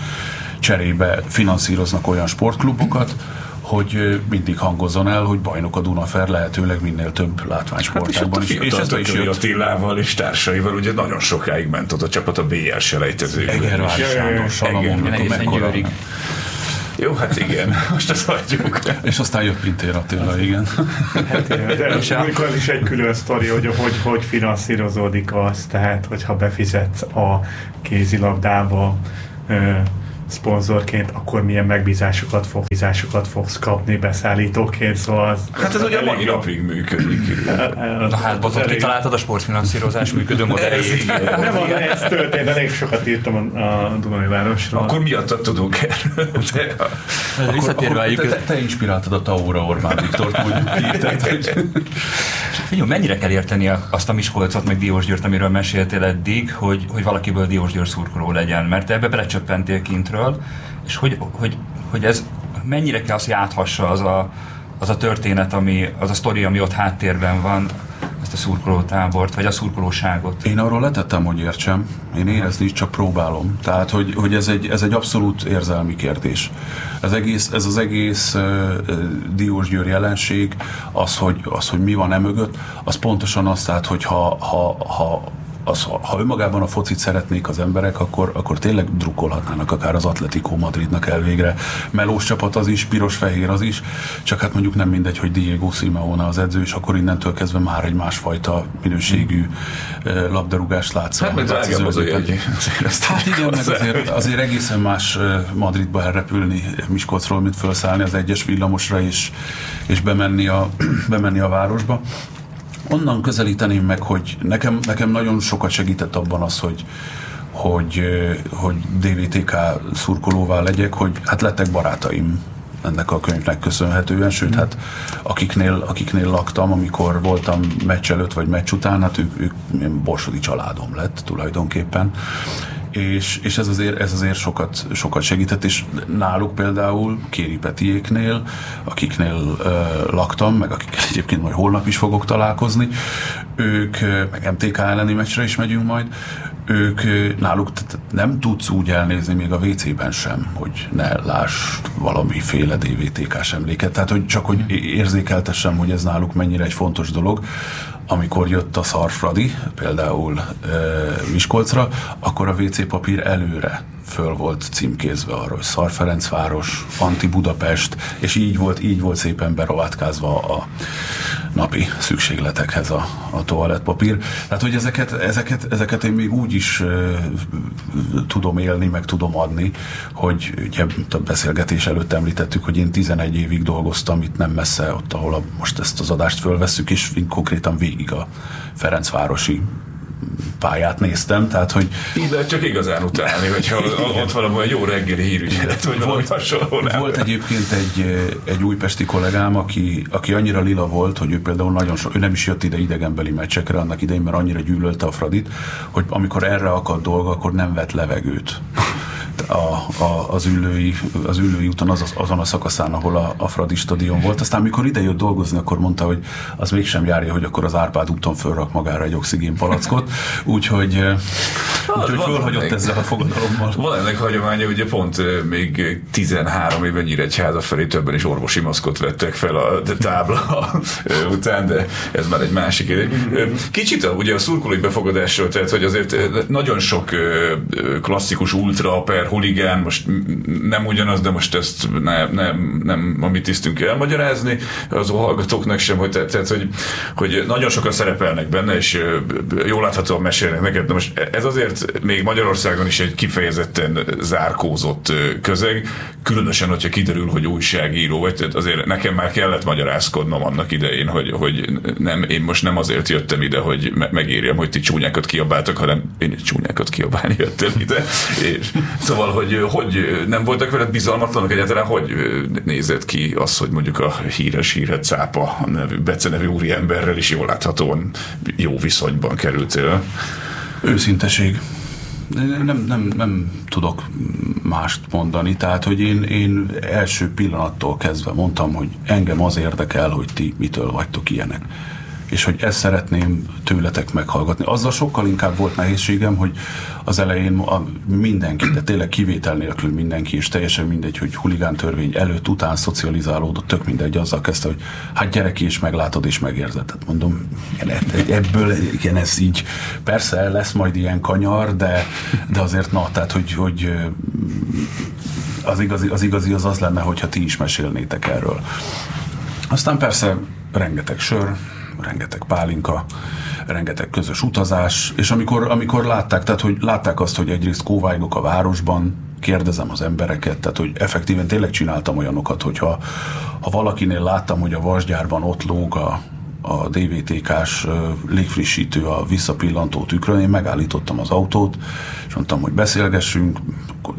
cserébe finanszíroznak olyan sportklubokat, hogy mindig hangozzon el, hogy bajnok a Dunafer lehetőleg minél több látványsportákban hát és, és ez is jött. Attilával és társaival ugye nagyon sokáig ment ott a csapat a BL selejtezőkben. Egervár Sándor, Salamon, mekkora, Jó, hát igen, most ezt hagyjuk. És aztán jött Pintér Attila, igen. Hát, de amikor is egy külön sztori, hogy, hogy hogy finanszírozódik az, tehát hogyha befizetsz a kézilabdába, szponzorként, akkor milyen megbízásokat, fog, megbízásokat fogsz kapni beszállítóként, szóval az, Hát ez ugye mai napig működik. Na hát, bozott, kitaláltad a sportfinanszírozás működő modellét. Nem van, ez történt, elég sokat írtam a, a Dunai Városról. Akkor miattad tudunk erről. Visszatérve akkor, te, te, inspiráltad a Taura Orbán Viktort, Figyelj, mennyire kell érteni azt a Miskolcot, meg Diós Győrt, amiről meséltél eddig, hogy, hogy valakiből Diós Győr szurkoló legyen, mert ebbe belecsöppentél kintről, erről, és hogy, hogy, hogy ez mennyire kell azt, hogy áthassa az a, az a történet, ami, az a sztori, ami ott háttérben van, ezt a szurkolótábort, vagy a szurkolóságot? Én arról letettem, hogy értsem. Én érezni is csak próbálom. Tehát, hogy, hogy ez, egy, ez egy abszolút érzelmi kérdés. Ez, egész, ez az egész uh, Diós Győr jelenség, az hogy, az, hogy mi van e mögött, az pontosan az, tehát, hogy ha, ha, ha az, ha önmagában a focit szeretnék az emberek, akkor, akkor tényleg drukkolhatnának akár az Atletico Madridnak elvégre. Melós csapat az is, piros-fehér az is, csak hát mondjuk nem mindegy, hogy Diego Simeone az edző, és akkor innentől kezdve már egy másfajta minőségű labdarúgást látsz. Hát meg drágább az egy. Hát igen, meg azért, azért egészen más Madridba elrepülni Miskolcról, mint felszállni az egyes villamosra és, és bemenni, a, bemenni a városba onnan közelíteném meg, hogy nekem, nekem nagyon sokat segített abban az, hogy, hogy, hogy DVTK szurkolóvá legyek, hogy hát lettek barátaim ennek a könyvnek köszönhetően, sőt, hát akiknél, akiknél laktam, amikor voltam meccs előtt vagy meccs után, hát ők, ők borsodi családom lett tulajdonképpen, és, és ez, azért, ez azért sokat, sokat segített, és náluk például Kéri Petiéknél, akiknél uh, laktam, meg akikkel egyébként majd holnap is fogok találkozni, ők, meg MTK elleni meccsre is megyünk majd, ők náluk nem tudsz úgy elnézni még a WC-ben sem, hogy ne láss valamiféle DVTK-s emléket. Tehát, hogy csak hogy érzékeltessem, hogy ez náluk mennyire egy fontos dolog amikor jött a Szarfradi, például e, Miskolcra, akkor a WC papír előre föl volt címkézve arról, hogy Szar Ferencváros, Anti Budapest, és így volt, így volt szépen berovátkázva a napi szükségletekhez a, a toalettpapír. Tehát, hogy ezeket, ezeket, ezeket én még úgy is uh, tudom élni, meg tudom adni, hogy ugye a beszélgetés előtt említettük, hogy én 11 évig dolgoztam itt nem messze, ott, ahol a, most ezt az adást fölvesszük, és konkrétan végig a Ferencvárosi pályát néztem, tehát hogy... Lehet csak igazán utálni, hogyha ott valami jó reggeli hírügyelet, vagy volt, hasonló. Volt egyébként egy, egy újpesti kollégám, aki, aki annyira lila volt, hogy ő például nagyon so, ő nem is jött ide idegenbeli meccsekre annak idején, mert annyira gyűlölte a Fradit, hogy amikor erre akad dolga, akkor nem vett levegőt a, a, az, ülői, az ülői úton az, azon a szakaszán, ahol a, a Fradi stadion volt. Aztán, amikor ide jött dolgozni, akkor mondta, hogy az mégsem járja, hogy akkor az Árpád úton fölrak magára egy oxigén palackot. Úgyhogy, úgyhogy fölhagyott ezzel a fogadalommal. Van ennek hagyománya, ugye pont még 13 éven Nyíregyháza felé többen is orvosi maszkot vettek fel a tábla után, de ez már egy másik idő. Kicsit ugye a szurkolói befogadásról, tehát hogy azért nagyon sok klasszikus ultra per huligán, most nem ugyanaz, de most ezt ne, ne, nem a mi tisztünk elmagyarázni az hallgatóknak sem, hogy, tehát, hogy, hogy nagyon sokan szerepelnek benne, és jól láthatóan mesélnek neked, de most ez azért még Magyarországon is egy kifejezetten zárkózott közeg, különösen, hogyha kiderül, hogy újságíró vagy, tehát azért nekem már kellett magyarázkodnom annak idején, hogy, hogy nem, én most nem azért jöttem ide, hogy megérjem, hogy ti csúnyákat kiabáltak, hanem én csúnyákat kiabálni jöttem ide. És, szóval Szóval, hogy, hogy nem voltak veled bizalmatlanok egyáltalán, hogy nézett ki az, hogy mondjuk a híres híret cápa nevű, Bece nevű úriemberrel is jól láthatóan jó viszonyban kerültél? Őszinteség. Nem, nem, nem tudok mást mondani. Tehát, hogy én, én első pillanattól kezdve mondtam, hogy engem az érdekel, hogy ti mitől vagytok ilyenek és hogy ezt szeretném tőletek meghallgatni. Azzal sokkal inkább volt nehézségem, hogy az elején a mindenki, de tényleg kivétel nélkül mindenki, és teljesen mindegy, hogy huligán törvény előtt, után szocializálódott, tök mindegy, azzal kezdte, hogy hát gyere ki, és meglátod, és megérzed. Tehát mondom, ebből igen, ez így, persze lesz majd ilyen kanyar, de, de azért na, tehát hogy, hogy az igazi, az igazi az az lenne, hogyha ti is mesélnétek erről. Aztán persze rengeteg sör, rengeteg pálinka, rengeteg közös utazás, és amikor, amikor látták, tehát hogy látták azt, hogy egyrészt kóvájgok a városban, kérdezem az embereket, tehát hogy effektíven tényleg csináltam olyanokat, hogyha ha valakinél láttam, hogy a vasgyárban ott lóg a, a DVTK-s légfrissítő a visszapillantó tükrön, én megállítottam az autót, és mondtam, hogy beszélgessünk,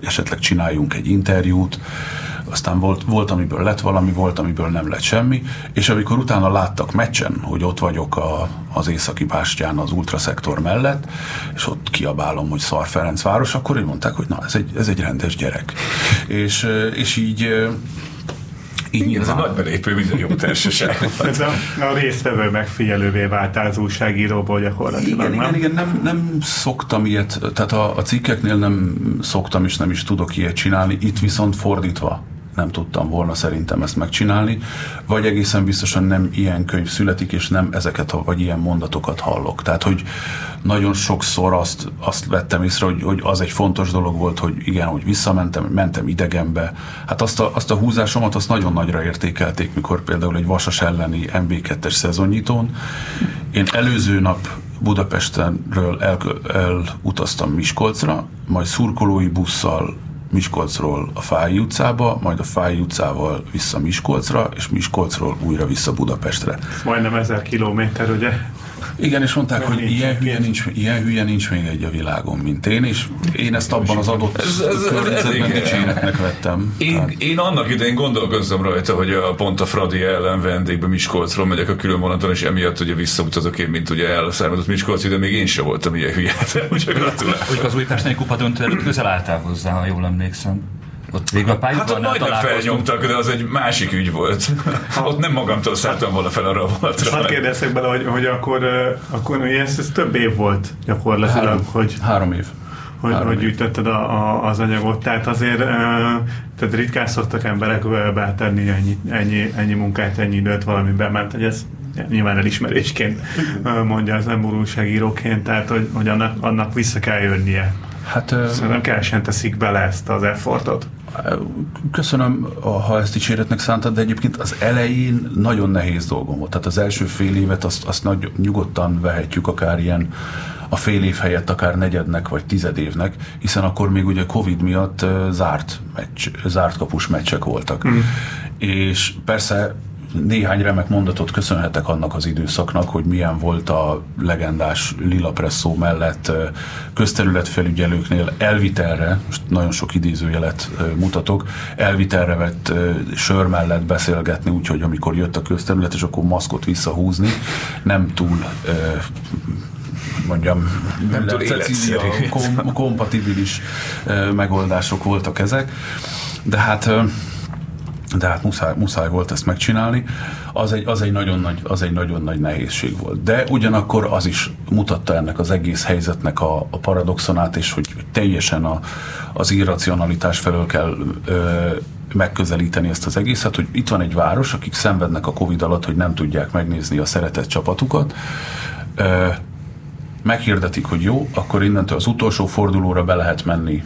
esetleg csináljunk egy interjút, aztán volt, volt, amiből lett valami, volt, amiből nem lett semmi, és amikor utána láttak meccsen, hogy ott vagyok a, az északi bástyán az ultraszektor mellett, és ott kiabálom, hogy Szar Ferencváros, akkor úgy mondták, hogy na, ez egy, ez egy rendes gyerek. És, és így így Igen, ez a nagy belépő minden jó társaság. ez a, a résztvevő megfigyelővé váltál az újságíróból gyakorlatilag, igen, nem? Igen, igen, nem, nem szoktam ilyet, tehát a, a cikkeknél nem szoktam és nem is tudok ilyet csinálni, itt viszont fordítva nem tudtam volna szerintem ezt megcsinálni, vagy egészen biztosan nem ilyen könyv születik, és nem ezeket, vagy ilyen mondatokat hallok. Tehát, hogy nagyon sokszor azt, azt vettem észre, hogy, hogy az egy fontos dolog volt, hogy igen, hogy visszamentem, mentem idegenbe. Hát azt a, azt a húzásomat azt nagyon nagyra értékelték, mikor például egy Vasas elleni MB2-es szezonnyitón. Én előző nap Budapestenről el, elutaztam Miskolcra, majd szurkolói busszal Miskolcról a Fáj utcába, majd a Fáj utcával vissza Miskolcra, és Miskolcról újra vissza Budapestre. Majdnem ezer kilométer, ugye? Igen, és mondták, hogy ilyen hülye, nincs, ilyen hülye nincs még egy a világon, mint én, és én ezt abban az adott ez, ez, környezetben dicséretnek vettem. Én, Tehát... én annak idején gondolkoztam rajta, hogy a, pont a Fradi ellen vendégbe Miskolcról megyek a külön vonaton, és emiatt ugye visszautazok én, mint ugye elszármazott Miskolc, de még én sem voltam ilyen hülye. Úgyhogy gratulálok. Az Újpestnél kupa döntő közel álltál hozzá, ha jól emlékszem. Ott végül a Hát ott majdnem felnyomtak, de az egy másik ügy volt. ott nem magamtól szálltam volna fel arra a volatra. Hát kérdeztek bele, hogy, hogy akkor, akkor ez, ez több év volt gyakorlatilag, három, hogy... Három év hogy, hogy gyűjtötted a, a, az anyagot. Tehát azért tehát ritkán szoktak emberek betenni ennyi, ennyi, ennyi munkát, ennyi időt valamiben, mert hogy ez nyilván elismerésként mondja az ember újságíróként, tehát hogy, hogy annak, annak vissza kell jönnie. Hát, Szerintem kevesen teszik bele ezt az effortot. Köszönöm, ha ezt dicséretnek szántad, de egyébként az elején nagyon nehéz dolgom volt. Tehát az első fél évet azt, azt nagy, nyugodtan vehetjük akár ilyen a fél év helyett akár negyednek vagy tized évnek, hiszen akkor még ugye Covid miatt zárt, meccs, zárt kapus meccsek voltak. Mm. És persze néhány remek mondatot köszönhetek annak az időszaknak, hogy milyen volt a legendás Lila Presszó mellett közterületfelügyelőknél elvitelre, most nagyon sok idézőjelet mutatok, elvitelre vett sör mellett beszélgetni, úgyhogy amikor jött a közterület, és akkor maszkot visszahúzni, nem túl mondjam, nem túl kom- kompatibilis megoldások voltak ezek, de hát de hát muszáj, muszáj volt ezt megcsinálni, az egy, az, egy nagyon nagy, az egy nagyon nagy nehézség volt. De ugyanakkor az is mutatta ennek az egész helyzetnek a, a paradoxonát, és hogy teljesen a, az irracionalitás felől kell ö, megközelíteni ezt az egészet, hogy itt van egy város, akik szenvednek a Covid alatt, hogy nem tudják megnézni a szeretett csapatukat, ö, meghirdetik, hogy jó, akkor innentől az utolsó fordulóra be lehet menni,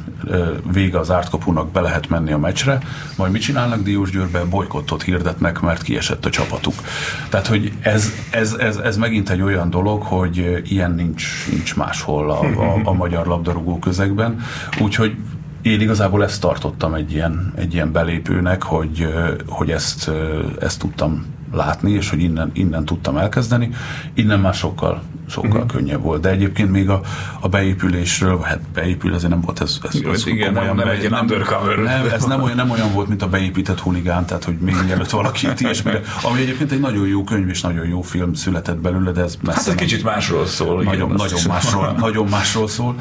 vége az ártkapunak, be lehet menni a meccsre, majd mit csinálnak Diósgyőrbe? Bolykottot hirdetnek, mert kiesett a csapatuk. Tehát, hogy ez, ez, ez, ez megint egy olyan dolog, hogy ilyen nincs, nincs máshol a, a, a magyar labdarúgó közegben, úgyhogy én igazából ezt tartottam egy ilyen, egy ilyen belépőnek, hogy, hogy ezt, ezt tudtam látni, és hogy innen, innen tudtam elkezdeni. Innen már sokkal, sokkal uh-huh. könnyebb volt. De egyébként még a, a beépülésről, hát beépül, ezért nem volt ez, ez, ez igen, nem, nem, egy nem, undercover. Nem, ez nem olyan, nem olyan volt, mint a beépített huligán, tehát hogy még mielőtt valaki ilyesmire. Ami egyébként egy nagyon jó könyv és nagyon jó film született belőle, de ez messze Hát ez nem, kicsit másról szól. Nagyon, igen, nagyon, másról, nagyon másról szól,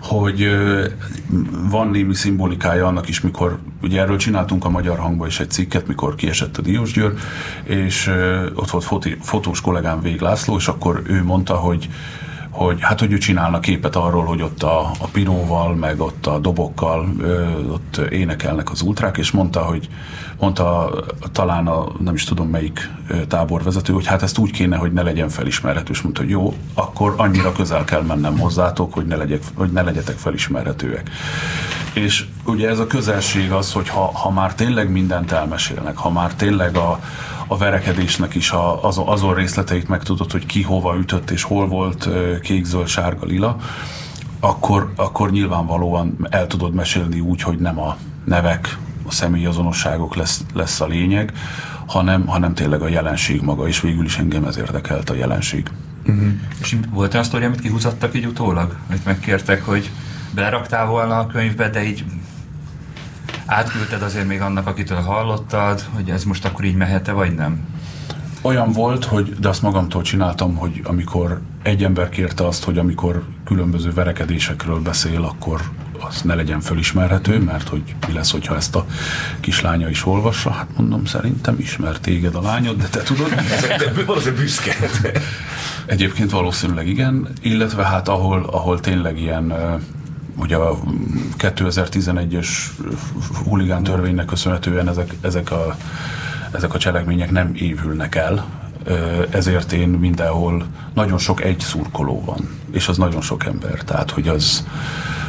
hogy van némi szimbolikája annak is, mikor, ugye erről csináltunk a Magyar Hangba is egy cikket, mikor kiesett a Diósgyőr, és ott volt fotós kollégám Vég László, és akkor ő mondta, hogy hogy hát, hogy ő csinálna képet arról, hogy ott a, a piróval, meg ott a dobokkal ö, ott énekelnek az ultrák, és mondta, hogy mondta talán a, nem is tudom melyik táborvezető, hogy hát ezt úgy kéne, hogy ne legyen felismerhető, és mondta, hogy jó, akkor annyira közel kell mennem hozzátok, hogy ne, legyek, hogy ne legyetek felismerhetőek. És ugye ez a közelség az, hogy ha, ha már tényleg mindent elmesélnek, ha már tényleg a, a verekedésnek is a, az, azon részleteit megtudod, hogy ki hova ütött és hol volt kék, zöld, sárga, lila, akkor, akkor nyilvánvalóan el tudod mesélni úgy, hogy nem a nevek, a személyazonosságok lesz, lesz a lényeg, hanem, hanem tényleg a jelenség maga, és végül is engem ez érdekelt a jelenség. Uh-huh. És volt olyan sztori, amit kihúzottak így utólag? Amit megkértek, hogy beleraktál volna a könyvbe, de így átküldted azért még annak, akitől hallottad, hogy ez most akkor így mehet-e, vagy nem? Olyan volt, hogy, de azt magamtól csináltam, hogy amikor egy ember kérte azt, hogy amikor különböző verekedésekről beszél, akkor az ne legyen fölismerhető, mert hogy mi lesz, hogyha ezt a kislánya is olvassa. Hát mondom, szerintem ismer téged a lányod, de te tudod. de valószínűleg büszke. Egyébként valószínűleg igen, illetve hát ahol, ahol tényleg ilyen ugye a 2011-es huligán törvénynek köszönhetően ezek, ezek, a, ezek a cselekmények nem évülnek el, ezért én mindenhol nagyon sok egy szurkoló van, és az nagyon sok ember, tehát hogy az,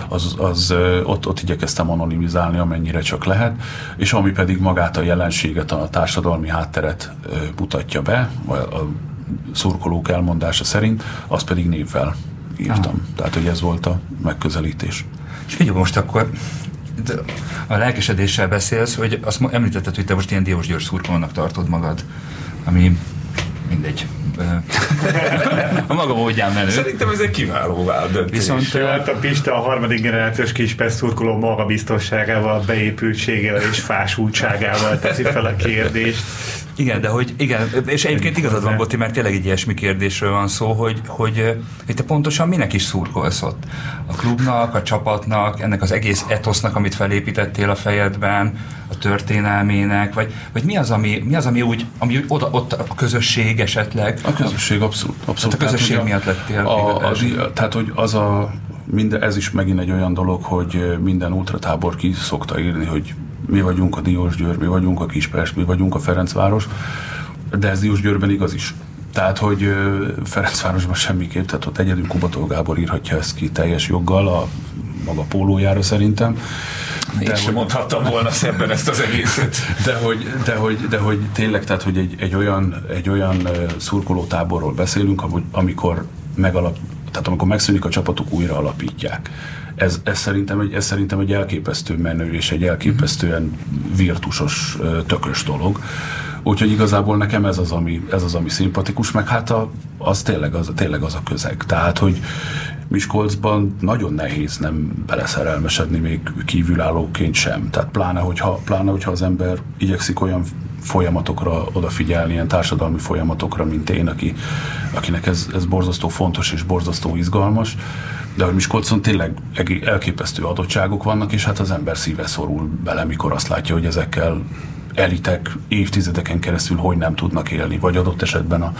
az, az ott, ott igyekeztem anonimizálni, amennyire csak lehet, és ami pedig magát a jelenséget, a társadalmi hátteret mutatja be, a, szurkolók elmondása szerint, az pedig névvel írtam. Aha. Tehát, hogy ez volt a megközelítés. És figyelj, most akkor a lelkesedéssel beszélsz, hogy azt említetted, hogy te most ilyen Diós György szurkolónak tartod magad, ami mindegy. a maga módján menő. Szerintem ez egy kiváló vált Viszont hát a Pista a harmadik generációs kispest szurkoló magabiztosságával, beépültségével és fásultságával teszi fel a kérdést. Igen, de hogy igen, és egyébként igazad van, Boti, mert tényleg egy ilyesmi kérdésről van szó, hogy, hogy, hogy te pontosan minek is szurkolsz ott? A klubnak, a csapatnak, ennek az egész etosznak, amit felépítettél a fejedben, a történelmének, vagy, vagy mi az, ami, mi az, ami úgy, ami úgy oda, ott a közösség esetleg? A közösség abszolút. abszolút. Tehát a közösség tehát, miatt lettél. A, a, a, tehát, hogy az a, minden, ez is megint egy olyan dolog, hogy minden ultratábor ki szokta írni, hogy mi vagyunk a Diósgyőr, mi vagyunk a Kispest, mi vagyunk a Ferencváros, de ez Diósgyőrben igaz is. Tehát, hogy Ferencvárosban semmiképp, tehát ott egyedül Kubató Gábor írhatja ezt ki teljes joggal a maga pólójára szerintem. De Én sem mondhattam volna szebben ezt az egészet. De hogy, de hogy, de hogy tényleg, tehát, hogy egy, egy olyan, egy olyan szurkolótáborról beszélünk, amikor megalap, tehát amikor megszűnik a csapatok, újra alapítják ez, ez, szerintem egy, ez szerintem egy elképesztő menő és egy elképesztően virtusos, tökös dolog. Úgyhogy igazából nekem ez az, ami, ez az, ami szimpatikus, meg hát a, az, tényleg az, tényleg az a közeg. Tehát, hogy Miskolcban nagyon nehéz nem beleszerelmesedni még kívülállóként sem. Tehát pláne hogyha, pláne, hogyha az ember igyekszik olyan folyamatokra odafigyelni, ilyen társadalmi folyamatokra, mint én, aki, akinek ez, ez borzasztó fontos és borzasztó izgalmas, de hogy Miskolcon tényleg elképesztő adottságok vannak, és hát az ember szíve szorul bele, mikor azt látja, hogy ezekkel elitek évtizedeken keresztül hogy nem tudnak élni, vagy adott esetben a,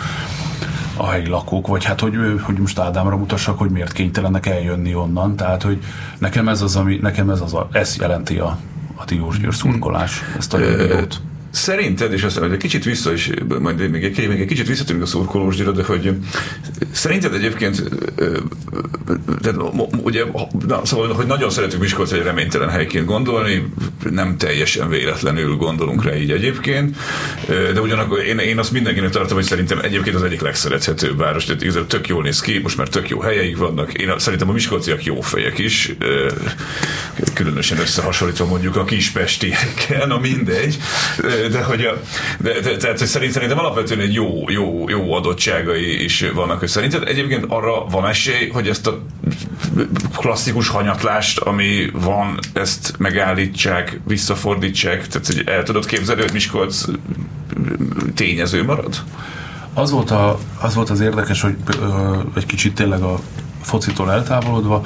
a helyi lakók, vagy hát, hogy, hogy most Ádámra mutassak, hogy miért kénytelenek eljönni onnan, tehát, hogy nekem ez az, ami, nekem ez az a, ez jelenti a, a Diós Győr szurkolás, ezt a jót. Szerinted, és aztán, hogy egy kicsit vissza is, majd még egy, még egy kicsit visszatérünk a szurkolósdira, de hogy szerinted egyébként, de, ugye, na, szóval, hogy nagyon szeretünk Miskolc egy reménytelen helyként gondolni, nem teljesen véletlenül gondolunk rá így egyébként, de ugyanakkor én, én azt mindenkinek tartom, hogy szerintem egyébként az egyik legszerethetőbb város, tehát igazából tök jól néz ki, most már tök jó helyeik vannak, én szerintem a miskolciak jó fejek is, különösen összehasonlítva mondjuk a kispestiekkel, na mindegy, de hogy a, de, de, tehát, hogy szerint, szerintem alapvetően egy jó, jó, jó adottságai is vannak. Szerinted egyébként arra van esély, hogy ezt a klasszikus hanyatlást, ami van, ezt megállítsák, visszafordítsák? Tehát, hogy el tudod képzelni, hogy Miskolc tényező marad? Az volt, a, az volt az érdekes, hogy ö, egy kicsit tényleg a focitól eltávolodva,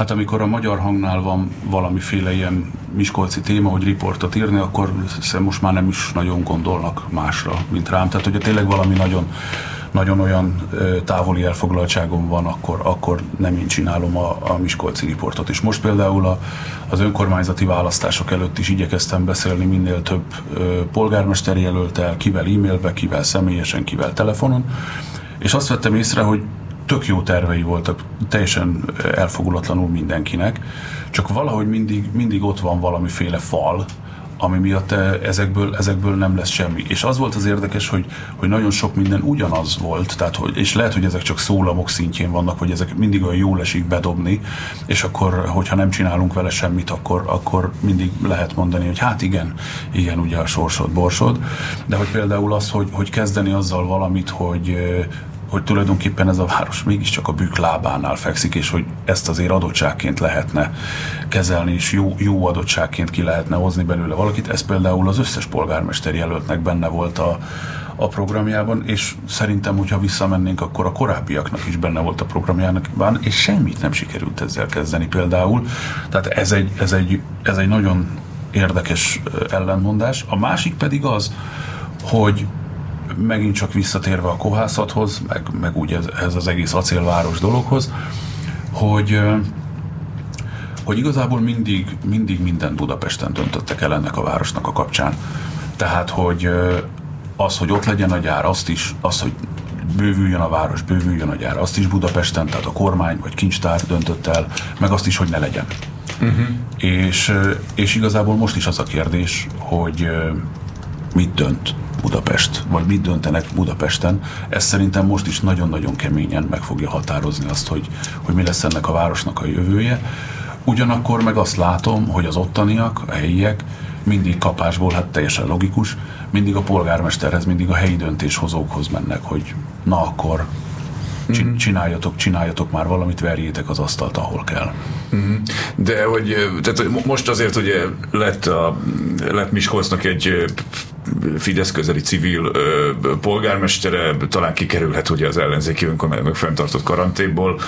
Hát amikor a magyar hangnál van valamiféle ilyen miskolci téma, hogy riportot írni, akkor most már nem is nagyon gondolnak másra, mint rám. Tehát, hogyha tényleg valami nagyon, nagyon olyan távoli elfoglaltságom van, akkor, akkor nem én csinálom a, a Miskolci riportot. És most például a, az önkormányzati választások előtt is igyekeztem beszélni minél több ö, polgármesteri jelöltel, kivel e-mailbe, kivel személyesen, kivel telefonon, és azt vettem észre, hogy tök jó tervei voltak, teljesen elfogulatlanul mindenkinek, csak valahogy mindig, mindig ott van valamiféle fal, ami miatt eh, ezekből, ezekből nem lesz semmi. És az volt az érdekes, hogy, hogy nagyon sok minden ugyanaz volt, tehát, hogy, és lehet, hogy ezek csak szólamok szintjén vannak, vagy ezek mindig olyan jól esik bedobni, és akkor, hogyha nem csinálunk vele semmit, akkor, akkor mindig lehet mondani, hogy hát igen, igen, ugye a sorsod, borsod, de hogy például az, hogy, hogy kezdeni azzal valamit, hogy hogy tulajdonképpen ez a város mégiscsak a bűk lábánál fekszik, és hogy ezt azért adottságként lehetne kezelni, és jó, jó adottságként ki lehetne hozni belőle valakit. Ez például az összes polgármester jelöltnek benne volt a, a programjában, és szerintem, hogyha visszamennénk, akkor a korábbiaknak is benne volt a programjának, és semmit nem sikerült ezzel kezdeni például. Tehát ez egy, ez egy, ez egy nagyon érdekes ellenmondás. A másik pedig az, hogy megint csak visszatérve a kohászathoz, meg, meg úgy ez, ez az egész acélváros dologhoz, hogy hogy igazából mindig, mindig minden Budapesten döntöttek el ennek a városnak a kapcsán. Tehát, hogy az, hogy ott legyen a gyár, azt is, az, hogy bővüljön a város, bővüljön a gyár, azt is Budapesten, tehát a kormány vagy kincstár döntött el, meg azt is, hogy ne legyen. Uh-huh. És, és igazából most is az a kérdés, hogy mit dönt Budapest, vagy mit döntenek Budapesten. Ez szerintem most is nagyon-nagyon keményen meg fogja határozni azt, hogy, hogy mi lesz ennek a városnak a jövője. Ugyanakkor meg azt látom, hogy az ottaniak, a helyiek mindig kapásból, hát teljesen logikus, mindig a polgármesterhez, mindig a helyi döntéshozókhoz mennek, hogy na akkor Mm-hmm. Csináljatok, csináljatok már valamit, verjétek az asztalt, ahol kell. Mm-hmm. De hogy, tehát most azért ugye lett, a, lett Miskolcnak egy Fidesz közeli civil ö, polgármestere, talán kikerülhet ugye az ellenzéki önkormányzat fenntartott karanténból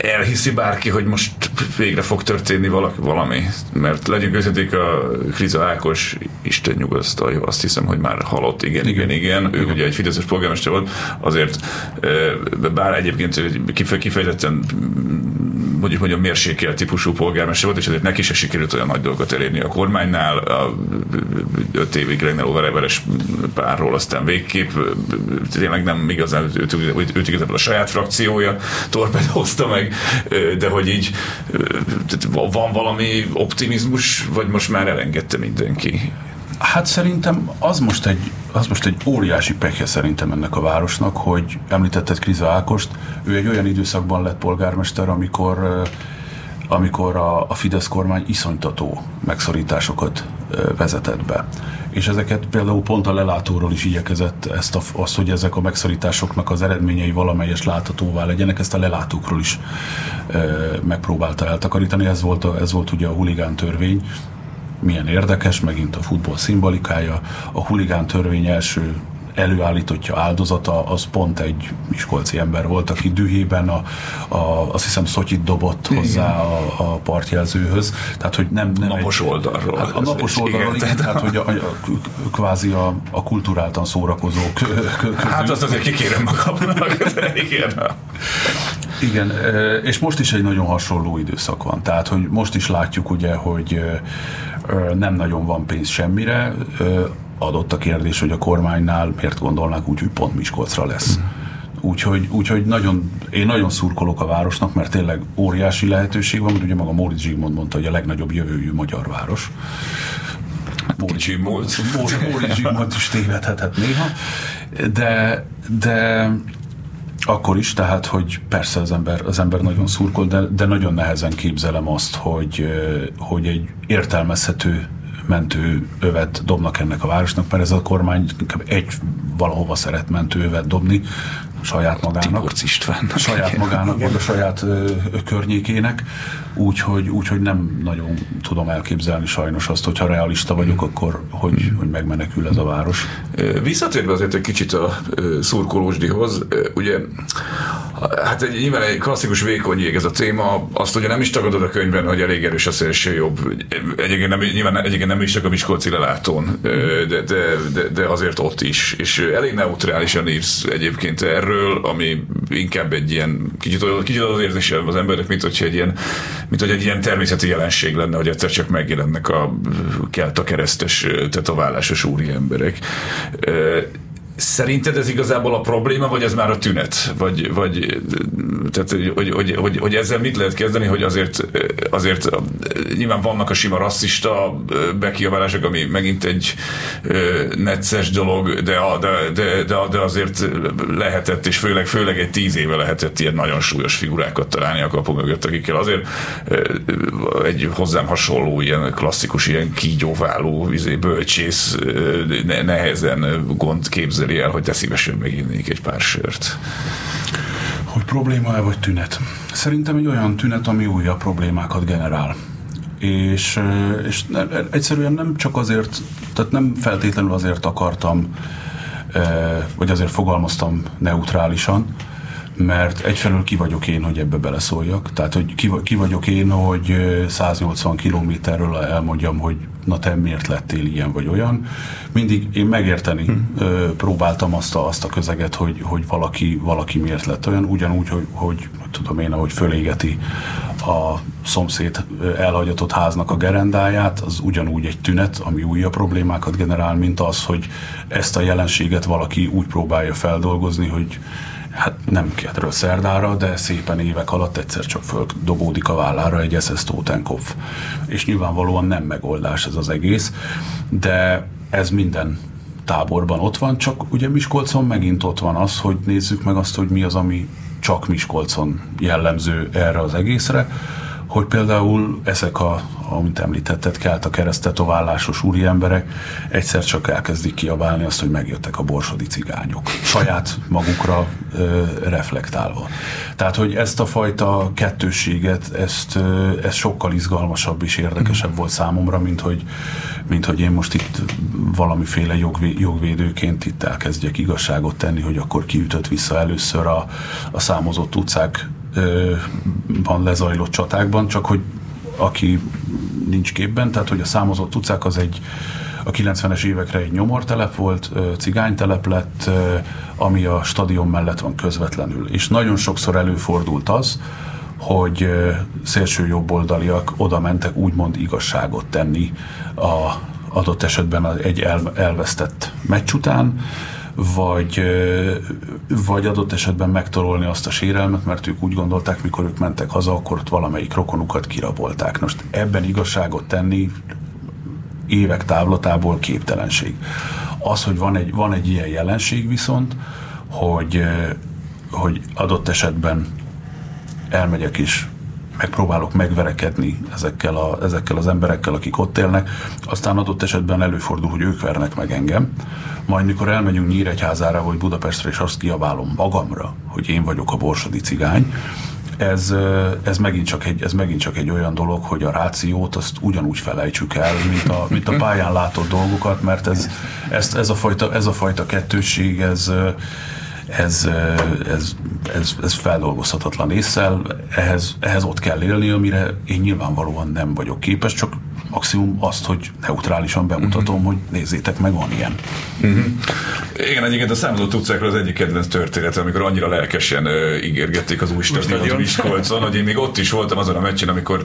elhiszi bárki, hogy most végre fog történni valaki, valami. Mert legyünk őszinték, a Kriza Ákos, Isten nyugasztalja, azt hiszem, hogy már halott, igen, igen, igen. igen. Ő igen. ugye egy fideszes polgármester volt, azért bár egyébként kifejezetten mondjuk mondjam mérsékelt típusú polgármester volt, és ezért neki se sikerült olyan nagy dolgot elérni a kormánynál, a öt évig regnáló vereveres párról, aztán végképp tényleg nem igazán, őt, őt, őt igazából a saját frakciója torpedózta meg, de hogy így van valami optimizmus, vagy most már elengedte mindenki? Hát szerintem az most egy, az most egy óriási pekje szerintem ennek a városnak, hogy említetted Kriza Ákost, ő egy olyan időszakban lett polgármester, amikor amikor a, a Fidesz kormány iszonytató megszorításokat vezetett be. És ezeket például pont a lelátóról is igyekezett ezt a, azt, hogy ezek a megszorításoknak az eredményei valamelyes láthatóvá legyenek, ezt a lelátókról is e, megpróbálta eltakarítani. Ez volt, a, ez volt ugye a huligán törvény, milyen érdekes, megint a futball szimbolikája. A huligán törvény első előállítottja áldozata, az pont egy miskolci ember volt, aki dühében a, a, azt hiszem szotyit dobott igen. hozzá a, a partjelzőhöz. Tehát, hogy nem, nem napos egy, oldalról. Hát a napos oldalról, igen, igen tehát, hogy a, a, a, kvázi a, a kulturáltan szórakozók közül. Hát azt azért kikérem magamnak. igen. Igen, és most is egy nagyon hasonló időszak van. Tehát, hogy most is látjuk ugye, hogy nem nagyon van pénz semmire, adott a kérdés, hogy a kormánynál miért gondolnák úgy, hogy pont Miskolcra lesz. Úgyhogy, úgyhogy nagyon, én nagyon szurkolok a városnak, mert tényleg óriási lehetőség van, mert ugye maga Móricz Zsigmond mondta, hogy a legnagyobb jövőjű magyar város. Móricz Zsigmond. Móricz Zsigmond is tévedhetett néha, de, de akkor is, tehát, hogy persze az ember, az ember nagyon szurkol, de, de nagyon nehezen képzelem azt, hogy, hogy egy értelmezhető mentőövet dobnak ennek a városnak, mert ez a kormány egy valahova szeret mentőövet dobni, saját magának. Tiborc István. Saját magának, vagy a saját ö, környékének. Úgyhogy, úgyhogy nem nagyon tudom elképzelni sajnos azt, hogyha realista vagyok, akkor hogy, hogy megmenekül ez a város. Visszatérve azért egy kicsit a szurkolósdihoz, ugye Hát egy, nyilván egy klasszikus vékony jég ez a téma. Azt ugye nem is tagadod a könyvben, hogy elég erős a szélső jobb. Egyébként nem, nyilván egyébként nem is csak a Miskolci lelátón, de, de, de, de, azért ott is. És elég neutrálisan írsz egyébként erről, ami inkább egy ilyen, kicsit, kicsit az érzése az emberek, mint hogy egy ilyen, mint hogy egy ilyen természeti jelenség lenne, hogy egyszer csak megjelennek a kelta keresztes tetoválásos úri emberek Szerinted ez igazából a probléma, vagy ez már a tünet? Vagy, vagy tehát, hogy, hogy, hogy, hogy, ezzel mit lehet kezdeni, hogy azért, azért nyilván vannak a sima rasszista bekiabálások, ami megint egy necces dolog, de, de, de, de, de azért lehetett, és főleg, főleg egy tíz éve lehetett ilyen nagyon súlyos figurákat találni a kapu mögött, akikkel azért egy hozzám hasonló, ilyen klasszikus, ilyen kígyóváló, izé, bölcsész nehezen gond képzeli el, hogy te szívesen meginnék egy pár sört. Hogy probléma-e vagy tünet? Szerintem egy olyan tünet, ami újabb problémákat generál. És, és egyszerűen nem csak azért, tehát nem feltétlenül azért akartam, vagy azért fogalmaztam neutrálisan, mert egyfelől ki vagyok én, hogy ebbe beleszóljak. Tehát, hogy ki, ki vagyok én, hogy 180 kilométerről elmondjam, hogy na te miért lettél ilyen vagy olyan. Mindig én megérteni hmm. próbáltam azt a, azt a közeget, hogy, hogy valaki, valaki miért lett olyan, ugyanúgy, hogy, hogy tudom én, ahogy fölégeti a szomszéd elhagyatott háznak a gerendáját, az ugyanúgy egy tünet, ami újabb problémákat generál, mint az, hogy ezt a jelenséget valaki úgy próbálja feldolgozni, hogy hát nem kedről szerdára, de szépen évek alatt egyszer csak földobódik a vállára egy SS Totenkopf. És nyilvánvalóan nem megoldás ez az egész, de ez minden táborban ott van, csak ugye Miskolcon megint ott van az, hogy nézzük meg azt, hogy mi az, ami csak Miskolcon jellemző erre az egészre, hogy például ezek a, amit említetted, kelt a keresztetoválásos úri emberek egyszer csak elkezdik kiabálni azt, hogy megjöttek a borsodi cigányok. Saját magukra ö, reflektálva. Tehát, hogy ezt a fajta kettősséget, ezt, ö, ez sokkal izgalmasabb és érdekesebb volt számomra, mint hogy, mint hogy én most itt valamiféle jogvé, jogvédőként itt elkezdjek igazságot tenni, hogy akkor kiütött vissza először a, a számozott utcák van lezajlott csatákban, csak hogy aki nincs képben, tehát hogy a számozott utcák az egy a 90-es évekre egy nyomortelep volt, cigánytelep lett, ami a stadion mellett van közvetlenül. És nagyon sokszor előfordult az, hogy szélső jobboldaliak oda mentek úgymond igazságot tenni a adott esetben egy elvesztett meccs után, vagy, vagy adott esetben megtorolni azt a sérelmet, mert ők úgy gondolták, mikor ők mentek haza, akkor ott valamelyik rokonukat kirabolták. Most ebben igazságot tenni évek távlatából képtelenség. Az, hogy van egy, van egy ilyen jelenség viszont, hogy, hogy adott esetben elmegyek is megpróbálok megverekedni ezekkel, a, ezekkel az emberekkel, akik ott élnek, aztán adott esetben előfordul, hogy ők vernek meg engem, majd mikor elmegyünk Nyíregyházára vagy Budapestre, és azt kiabálom magamra, hogy én vagyok a borsodi cigány, ez, ez, megint csak egy, ez megint csak egy olyan dolog, hogy a rációt azt ugyanúgy felejtsük el, mint a, mint a pályán látott dolgokat, mert ez, ez, ez, a, fajta, ez a fajta kettősség, ez, ez, ez, ez, ez feldolgozhatatlan észsel, ehhez, ehhez ott kell élni, amire én nyilvánvalóan nem vagyok képes, csak maximum azt, hogy neutrálisan bemutatom, uh-huh. hogy nézzétek meg, van ilyen. Uh-huh. Igen, egyébként a számozott utcákról az egyik kedvenc történet, amikor annyira lelkesen uh, ígérgették az új stadiont Miskolcon, hogy én még ott is voltam azon a meccsen, amikor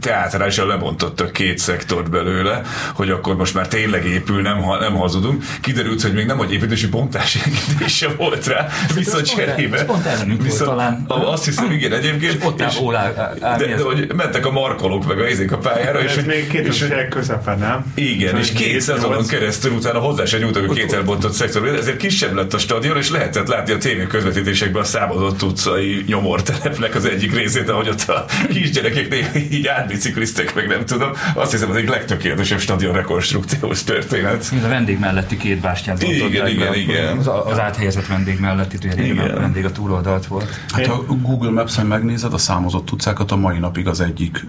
teátrálisan lebontottak két szektort belőle, hogy akkor most már tényleg épül, nem, ha, nem hazudunk. Kiderült, hogy még nem, hogy építési bontási engedése volt rá, viszont cserébe. Pont ellenünk volt talán. Azt hiszem, igen, egyébként. Ott és, de, de, de, hogy mentek a markolók meg a izék a pályára, és, még két és, közepen, nem? Igen, és két szezonon keresztül utána hozzá se nyújtak a két elbontott szektor, ezért kisebb lett a stadion, és lehetett látni a tévé közvetítésekben a számozott utcai nyomortelepnek az egyik részét, ahogy ott a kisgyerekek így átbicikliztek, meg nem tudom. Azt hiszem, az egy legtökéletesebb stadion rekonstrukciós történet. A vendég melletti két bástyát Igen, igen, igen. Az, az áthelyezett vendég melletti, ugye a vendég a túloldalt volt. Hát ha Google Maps-en megnézed a számozott utcákat, a mai napig az egyik,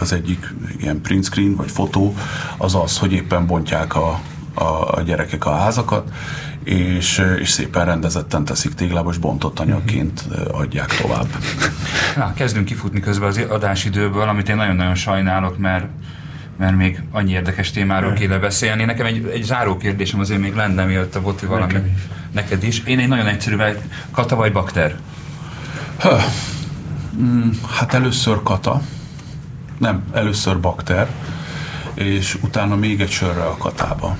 az egyik ilyen print screen vagy fotó az az, hogy éppen bontják a, a, a gyerekek a házakat, és, és szépen rendezetten teszik téglába, és bontott anyagként adják tovább. Na, kezdünk kifutni közben az adásidőből, amit én nagyon-nagyon sajnálok, mert mert még annyi érdekes témáról kéne beszélni. Nekem egy, egy záró kérdésem azért még lenne, mielőtt a Boti valami. Nekem is. Neked is. Én egy nagyon egyszerű, kata vagy bakter? Ha. Mm, hát először kata. Nem, először bakter és utána még egy sörre a katába.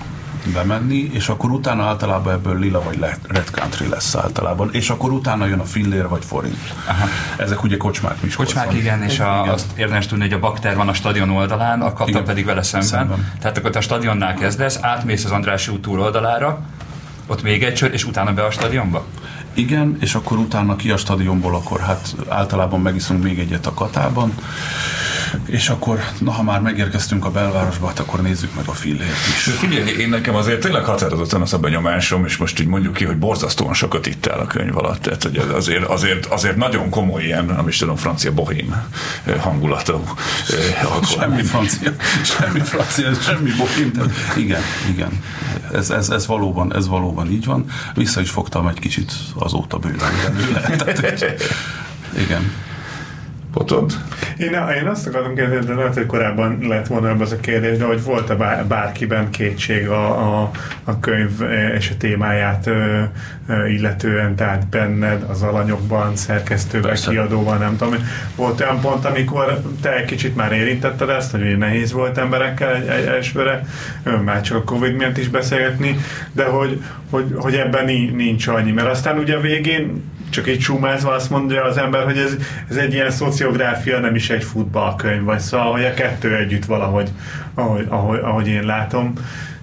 Bemenni, és akkor utána általában ebből lila vagy red country lesz általában, és akkor utána jön a fillér vagy forint. Aha. Ezek ugye kocsmák is. Kocsmák igen, és a, igen. azt érdemes tudni, hogy a bakter van a stadion oldalán, a kapta igen. pedig vele szemben. szemben. Tehát akkor a stadionnál kezdesz, átmész az Andrássy út túloldalára, ott még egy sör, és utána be a stadionba? Igen, és akkor utána ki a stadionból, akkor hát általában megiszunk még egyet a katában, és akkor, na ha már megérkeztünk a belvárosba, hát akkor nézzük meg a fillért is. Figyelj, én nekem azért tényleg határozottan az a benyomásom, és most így mondjuk ki, hogy borzasztóan sokat itt el a könyv alatt. Tehát, hogy azért, azért, azért nagyon komoly ilyen, nem is tudom, francia bohém eh, hangulatú alkohol. Semmi francia, semmi francia, semmi bohém. Tehát igen, igen. Ez, ez, ez, valóban, ez valóban így van. Vissza is fogtam egy kicsit azóta bőven belőle. Tehát, igen. Potod? Én, én azt akartam kérdezni, de lehet, hogy korábban lett volna ebben az a kérdés, de hogy volt-e bár, bárkiben kétség a, a, a könyv és a témáját ö, ö, illetően, tehát benned, az alanyokban, szerkesztőben, Persze. kiadóban, nem tudom. Volt olyan pont, amikor te egy kicsit már érintetted ezt, hogy nehéz volt emberekkel egy, egy elsőre, már csak a Covid miatt is beszélgetni, de hogy, hogy, hogy ebben nincs annyi, mert aztán ugye a végén csak egy csúmázva azt mondja az ember, hogy ez, ez egy ilyen szociográfia, nem is egy futballkönyv, vagy szóval, hogy a kettő együtt valahogy, ahogy, ahogy, ahogy én látom.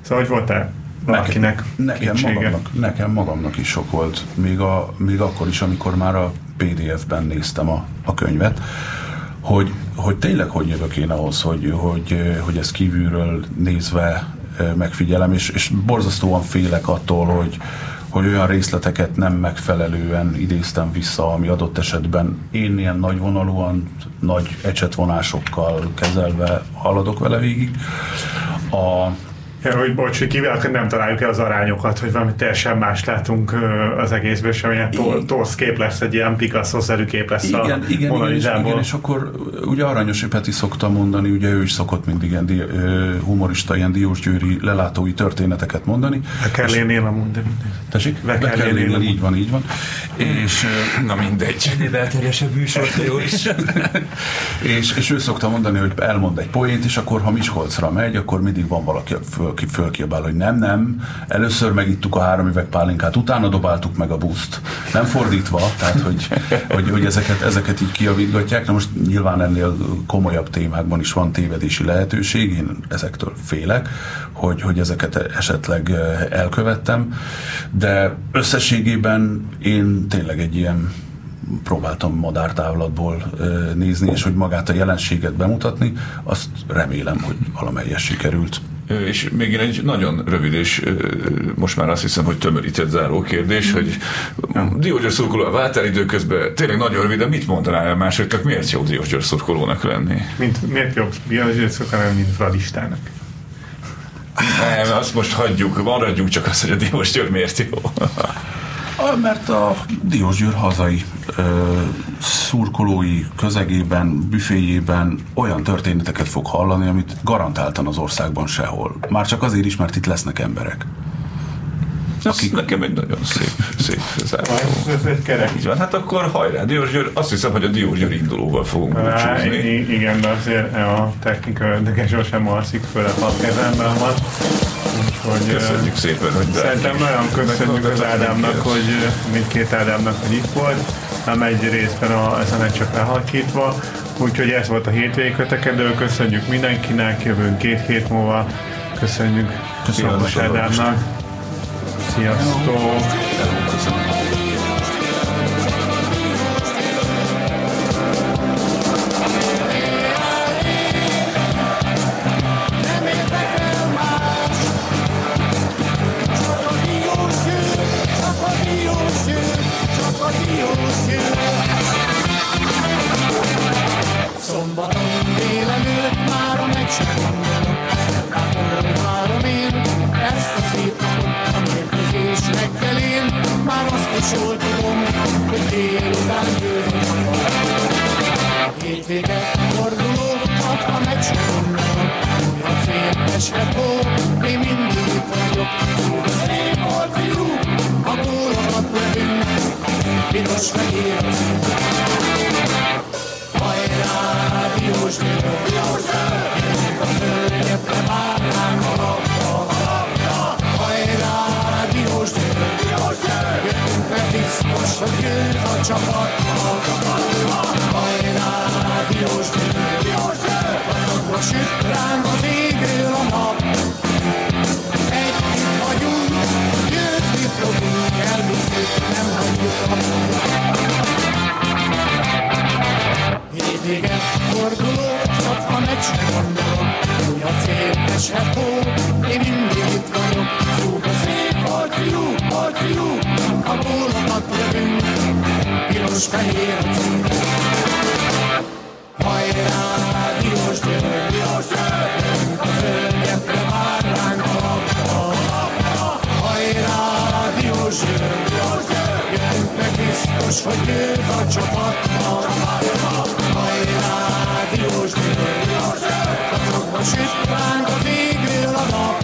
Szóval, hogy volt-e valakinek nekem, nekem, magamnak, nekem magamnak is sok volt, még, a, még akkor is, amikor már a PDF-ben néztem a, a könyvet, hogy, hogy tényleg hogy jövök én ahhoz, hogy, hogy, hogy ezt kívülről nézve megfigyelem, és, és borzasztóan félek attól, hogy, hogy olyan részleteket nem megfelelően idéztem vissza, ami adott esetben én ilyen nagyvonalúan, nagy ecsetvonásokkal kezelve haladok vele végig. A, Ja, hogy bocs, hogy kivel nem találjuk el az arányokat, hogy valami teljesen más látunk az egészből, sem ilyen torsz kép lesz, egy ilyen Picasso-szerű kép lesz igen, a igen, igen, és, igen, és akkor ugye Aranyos Peti szokta mondani, ugye ő is szokott mindig ilyen di, humorista, ilyen Diósgyőri lelátói történeteket mondani. Be kell élnél a mondani. Tessék? Be, Be kell élnél, így van, így van. És, na mindegy. Egyéb elterjesebb műsor, jó is. és, és ő szokta mondani, hogy elmond egy poént, és akkor ha Miskolcra megy, akkor mindig van valaki föl, fölkiabál, hogy nem, nem, először megittuk a három üveg pálinkát, utána dobáltuk meg a buszt. Nem fordítva, tehát hogy, hogy, hogy ezeket, ezeket így kiavítgatják. Na most nyilván ennél komolyabb témákban is van tévedési lehetőség, én ezektől félek, hogy, hogy ezeket esetleg elkövettem, de összességében én tényleg egy ilyen próbáltam madártávlatból nézni, és hogy magát a jelenséget bemutatni, azt remélem, hogy valamelyes sikerült. És még egy nagyon rövid és most már azt hiszem, hogy tömörített záró kérdés, hogy Diógyőr szurkoló a váltáridő közben tényleg nagyon rövid, de mit mondanál el másoknak, miért jó Diógyőr szurkolónak lenni? Mint, miért jobb Diógyőr szurkolónak, mint Fradistának? Nem, azt most hagyjuk, maradjunk csak azt, hogy a Diógyőr miért jó. Mert a Diósgyőr hazai ö, szurkolói közegében, büféjében olyan történeteket fog hallani, amit garantáltan az országban sehol. Már csak azért is, mert itt lesznek emberek. Ez akik... nekem egy nagyon szép, szép záró. Ez egy kerek. Így van, hát akkor hajrá, Diósgyőr, azt hiszem, hogy a Diósgyőr indulóval fogunk búcsúzni. Igen, de azért a technika de sosem alszik, főleg a kezemben van. Úgyhogy, köszönjük szépen, hogy Szerintem nagyon köszönjük az Ádámnak, hogy mindkét Ádámnak, hogy itt volt. Nem egy részben a, ezen egy csak lehalkítva. Úgyhogy ez volt a hétvégi kötekedő. Köszönjük mindenkinek, jövünk két hét múlva. Köszönjük Köszönjük Ádámnak. Sziasztok! Köszönöm. Szombaton délelőtt már a meccs Várom én ezt a szép napot A mérkőzés reggelén. Már azt is jól tudom Hogy délután győzni Hétvége forduló A meccs A fényes repó Én mindig itt vagyok. Szép volt fiú A gólokat lövünk. Piros-fehér Hajrá, a csapat, hajrá, Diós győr, Diós győr, azokra süt ránk az égről a nap. Együtt nem hagyjuk a Hétvége forduló, csak a meccsre gondolok, új a cél, eshet hó, én mindig itt vagyok, rádiós fehér Hajrá, rádiós gyönyör, a földekre vár ránk a labda, Hajrá, rádiós gyönyör, jönnek biztos, hogy nő a csapatba. Hajrá, rádiós gyönyör, a szokva süt ránk az égről a nap.